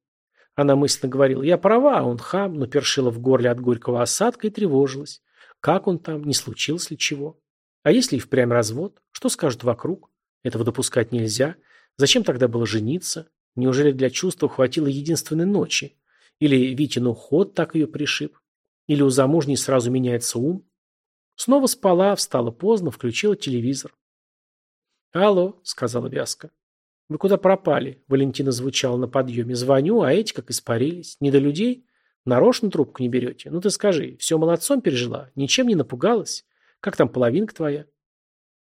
Она мысленно говорила «Я права, а он хам», но першила в горле от горького осадка и тревожилась. Как он там? Не случилось ли чего? А если и впрямь развод? Что скажут вокруг? Этого допускать нельзя. Зачем тогда было жениться? Неужели для чувства хватило единственной ночи? Или Витин ну, уход так ее пришиб? Или у замужней сразу меняется ум? Снова спала, встала поздно, включила телевизор. «Алло», — сказала Вязка. «Вы куда пропали?» — Валентина звучала на подъеме. «Звоню, а эти как испарились. Не до людей?» Нарочно трубку не берете? Ну ты скажи, все молодцом пережила, ничем не напугалась? Как там половинка твоя?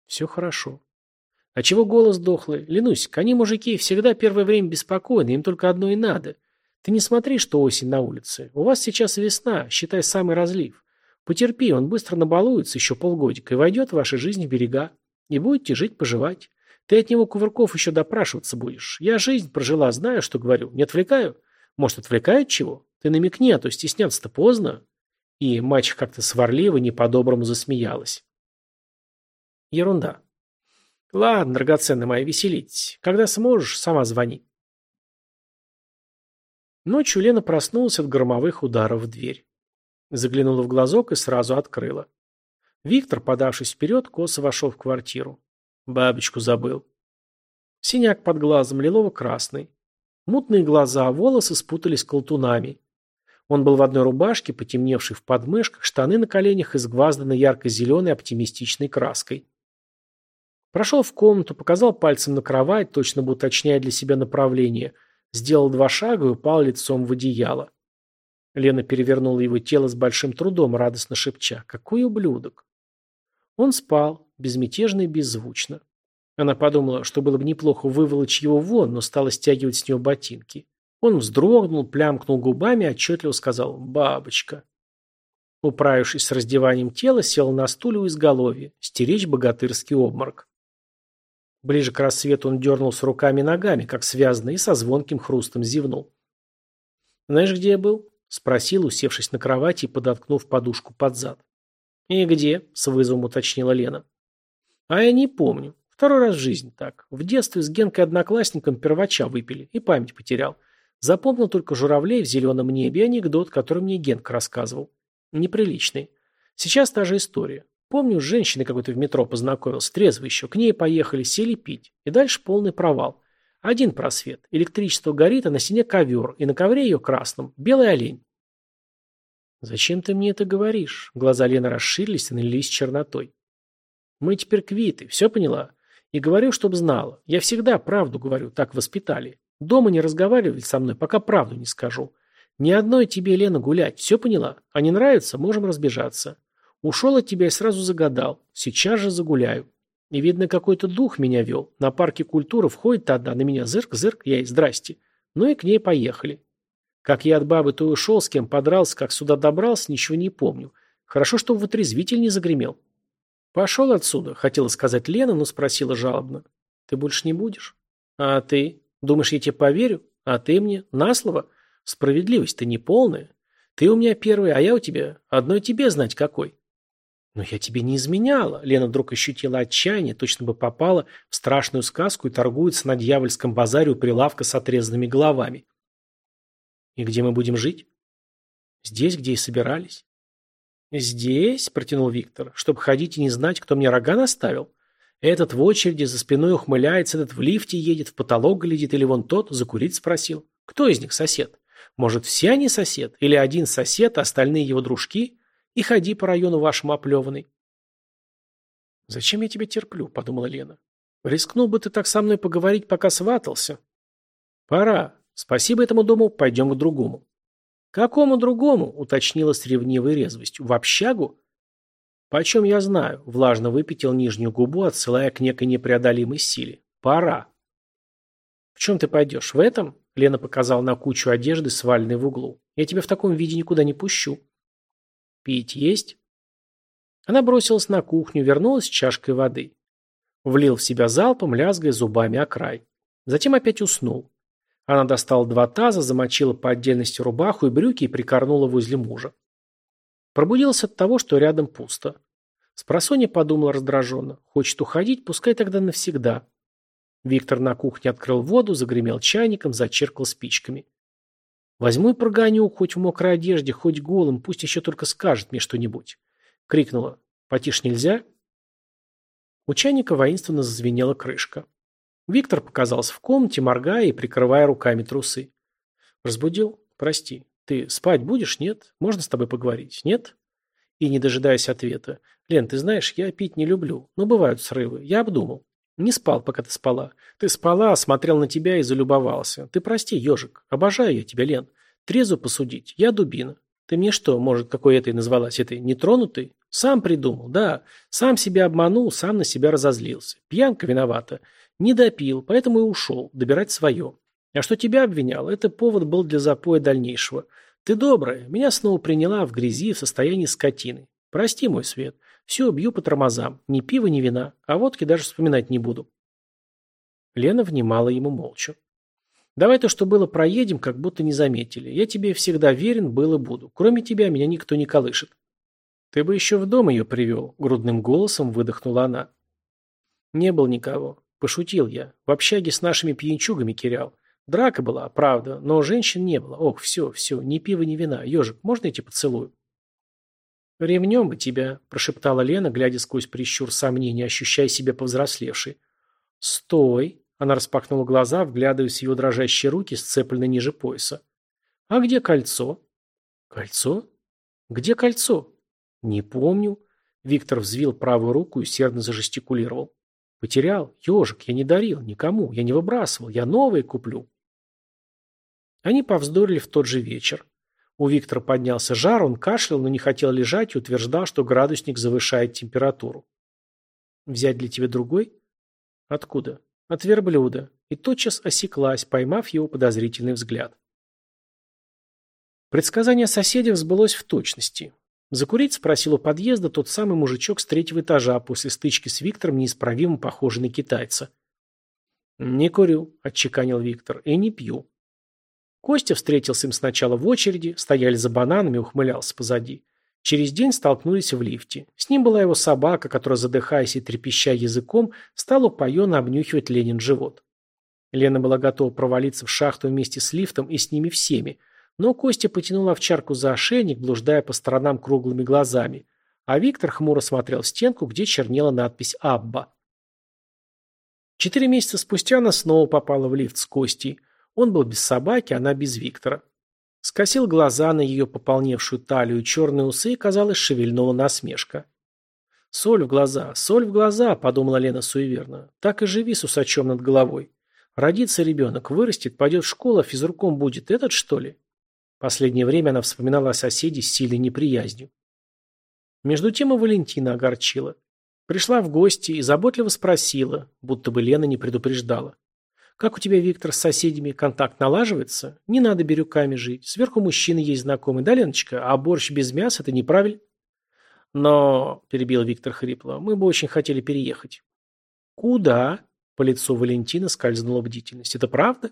Все хорошо. А чего голос дохлый? Ленусик, они, мужики, всегда первое время беспокойны, им только одно и надо. Ты не смотри, что осень на улице. У вас сейчас весна, считай самый разлив. Потерпи, он быстро набалуется еще полгодика и войдет в вашу жизнь в берега. И будете жить-поживать. Ты от него кувырков еще допрашиваться будешь. Я жизнь прожила, знаю, что говорю. Не отвлекаю? Может, отвлекает чего? Ты намекни, а то стесняться-то поздно. И мачеха как-то сварливо, не по-доброму засмеялась. Ерунда. Ладно, драгоценная моя, веселитесь. Когда сможешь, сама звони. Ночью Лена проснулась от громовых ударов в дверь. Заглянула в глазок и сразу открыла. Виктор, подавшись вперед, косо вошел в квартиру. Бабочку забыл. Синяк под глазом лилово-красный. Мутные глаза, волосы спутались колтунами. Он был в одной рубашке, потемневшей в подмышках, штаны на коленях изгвазданы ярко-зеленой оптимистичной краской. Прошел в комнату, показал пальцем на кровать, точно будто уточняя для себя направление, сделал два шага и упал лицом в одеяло. Лена перевернула его тело с большим трудом, радостно шепча «Какой ублюдок!». Он спал, безмятежно и беззвучно. Она подумала, что было бы неплохо выволочь его вон, но стала стягивать с него ботинки. Он вздрогнул, плямкнул губами, отчетливо сказал «Бабочка». Управившись с раздеванием тела, сел на стуле у изголовья, стеречь богатырский обморок. Ближе к рассвету он дернулся руками и ногами, как связанный, и со звонким хрустом зевнул. «Знаешь, где я был?» — спросил, усевшись на кровати и подоткнув подушку под зад. «И где?» — с вызовом уточнила Лена. «А я не помню. Второй раз в жизни так. В детстве с Генкой-одноклассником первача выпили, и память потерял. Запомнил только журавлей в зеленом небе анекдот, который мне Генка рассказывал. Неприличный. Сейчас та же история. Помню, с женщиной какой-то в метро познакомился, трезвый еще. К ней поехали, сели пить. И дальше полный провал. Один просвет. Электричество горит, а на стене ковер. И на ковре ее красным. Белый олень. «Зачем ты мне это говоришь?» Глаза Лены расширились и налились чернотой. «Мы теперь квиты, все поняла? И говорю, чтоб знала. Я всегда правду говорю, так воспитали. Дома не разговаривали со мной, пока правду не скажу. Ни одной тебе, Лена, гулять. Все поняла? А не нравится? Можем разбежаться. Ушел от тебя и сразу загадал. Сейчас же загуляю. И, видно, какой-то дух меня вел. На парке культуры входит одна, на меня зырк-зырк, я и здрасте. Ну и к ней поехали. Как я от бабы то ушел, с кем подрался, как сюда добрался, ничего не помню. Хорошо, что в отрезвитель не загремел. Пошел отсюда, хотела сказать Лена, но спросила жалобно. Ты больше не будешь? А ты? Думаешь, я тебе поверю? А ты мне? На слово? Справедливость ты не полная. Ты у меня первый, а я у тебя. Одной тебе знать какой. Но я тебе не изменяла. Лена вдруг ощутила отчаяние, точно бы попала в страшную сказку и торгуется на дьявольском базаре у прилавка с отрезанными головами. И где мы будем жить? Здесь, где и собирались. «Здесь?» – протянул Виктор. «Чтобы ходить и не знать, кто мне рога наставил? Этот в очереди за спиной ухмыляется, этот в лифте едет, в потолок глядит, или вон тот, закурить спросил. Кто из них сосед? Может, все они сосед? Или один сосед, а остальные его дружки? И ходи по району вашему оплеванный. «Зачем я тебя терплю?» – подумала Лена. «Рискнул бы ты так со мной поговорить, пока сватался». «Пора. Спасибо этому дому, пойдем к другому». «Какому другому?» – уточнила с ревнивой резвостью. «В общагу? Почем я знаю, влажно выпятил нижнюю губу, отсылая к некой непреодолимой силе. Пора. В чем ты пойдешь? В этом? Лена показал на кучу одежды, сваленной в углу. Я тебя в таком виде никуда не пущу. Пить есть? Она бросилась на кухню, вернулась с чашкой воды. Влил в себя залпом, лязгая зубами о край. Затем опять уснул. Она достала два таза, замочила по отдельности рубаху и брюки и прикорнула возле мужа. Пробудился от того, что рядом пусто. Спросонья подумал раздраженно. Хочет уходить, пускай тогда навсегда. Виктор на кухне открыл воду, загремел чайником, зачеркал спичками. «Возьму и прогоню, хоть в мокрой одежде, хоть голым, пусть еще только скажет мне что-нибудь». Крикнула. «Потише нельзя?» У чайника воинственно зазвенела крышка. Виктор показался в комнате, моргая и прикрывая руками трусы. «Разбудил? Прости. Ты спать будешь, нет? Можно с тобой поговорить, нет?» И, не дожидаясь ответа, Лен, ты знаешь, я пить не люблю, но бывают срывы. Я обдумал. Не спал, пока ты спала. Ты спала, смотрел на тебя и залюбовался. Ты прости, ежик. Обожаю я тебя, Лен. Трезу посудить. Я дубина. Ты мне что, может, какой этой назвалась, этой нетронутой? Сам придумал, да. Сам себя обманул, сам на себя разозлился. Пьянка виновата. Не допил, поэтому и ушел. Добирать свое. А что тебя обвинял, это повод был для запоя дальнейшего. Ты добрая. Меня снова приняла в грязи, в состоянии скотины. Прости, мой свет. Все бью по тормозам. Ни пива, ни вина. А водки даже вспоминать не буду. Лена внимала ему молча. «Давай то, что было, проедем, как будто не заметили. Я тебе всегда верен, был и буду. Кроме тебя меня никто не колышет». «Ты бы еще в дом ее привел», — грудным голосом выдохнула она. «Не был никого. Пошутил я. В общаге с нашими пьянчугами кирял. Драка была, правда, но женщин не было. Ох, все, все, ни пива, ни вина. Ежик, можно я тебя поцелую?» Ремнем бы тебя, — прошептала Лена, глядя сквозь прищур сомнений, ощущая себя повзрослевшей. Стой! — она распахнула глаза, вглядываясь в ее дрожащие руки, сцепленные ниже пояса. А где кольцо? Кольцо? Где кольцо? Не помню. Виктор взвил правую руку и усердно зажестикулировал. Потерял. Ежик, я не дарил никому, я не выбрасывал, я новые куплю. Они повздорили в тот же вечер. У Виктора поднялся жар, он кашлял, но не хотел лежать и утверждал, что градусник завышает температуру. «Взять для тебя другой?» «Откуда?» «От верблюда». И тотчас осеклась, поймав его подозрительный взгляд. Предсказание соседей сбылось в точности. Закурить спросил у подъезда тот самый мужичок с третьего этажа после стычки с Виктором, неисправимо похожий на китайца. «Не курю», – отчеканил Виктор, – «и не пью». Костя встретился им сначала в очереди, стояли за бананами ухмылялся позади. Через день столкнулись в лифте. С ним была его собака, которая, задыхаясь и трепеща языком, стала упоенно обнюхивать Ленин живот. Лена была готова провалиться в шахту вместе с лифтом и с ними всеми, но Костя потянул овчарку за ошейник, блуждая по сторонам круглыми глазами, а Виктор хмуро смотрел в стенку, где чернела надпись «Абба». Четыре месяца спустя она снова попала в лифт с Костей – он был без собаки, она без Виктора. Скосил глаза на ее пополневшую талию черные усы, и, казалось, шевельнула насмешка. «Соль в глаза, соль в глаза», — подумала Лена суеверно. «Так и живи с усачом над головой. Родится ребенок, вырастет, пойдет в школу, а физруком будет этот, что ли?» Последнее время она вспоминала о соседе с сильной неприязнью. Между тем и Валентина огорчила. Пришла в гости и заботливо спросила, будто бы Лена не предупреждала. Как у тебя, Виктор, с соседями контакт налаживается? Не надо бирюками жить. Сверху мужчины есть знакомый, да, Леночка? А борщ без мяса – это неправильно. Но, – перебил Виктор хрипло, – мы бы очень хотели переехать. Куда? По лицу Валентина скользнула бдительность. Это правда?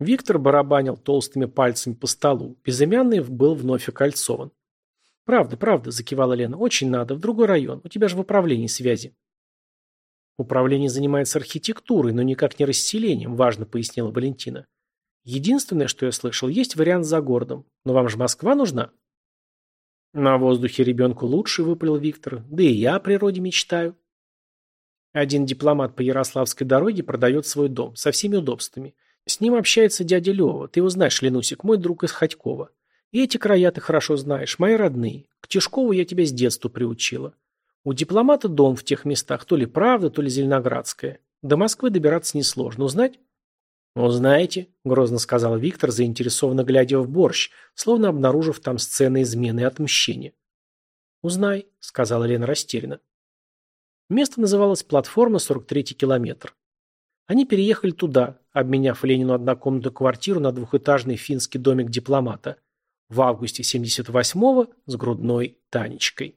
Виктор барабанил толстыми пальцами по столу. Безымянный был вновь окольцован. «Правда, правда», – закивала Лена. «Очень надо, в другой район. У тебя же в управлении связи». Управление занимается архитектурой, но никак не расселением, важно пояснила Валентина. Единственное, что я слышал, есть вариант за городом. Но вам же Москва нужна? На воздухе ребенку лучше, выпалил Виктор. Да и я о природе мечтаю. Один дипломат по Ярославской дороге продает свой дом со всеми удобствами. С ним общается дядя Лева. Ты его знаешь, Ленусик, мой друг из Ходькова. И эти края ты хорошо знаешь, мои родные. К Тишкову я тебя с детства приучила. У дипломата дом в тех местах, то ли Правда, то ли Зеленоградская. До Москвы добираться несложно. Узнать? Ну, «Узнаете», — грозно сказал Виктор, заинтересованно глядя в борщ, словно обнаружив там сцены измены и отмщения. «Узнай», — сказала Лена растерянно. Место называлось «Платформа 43-й километр». Они переехали туда, обменяв Ленину однокомнатную квартиру на двухэтажный финский домик дипломата в августе 78-го с грудной Танечкой.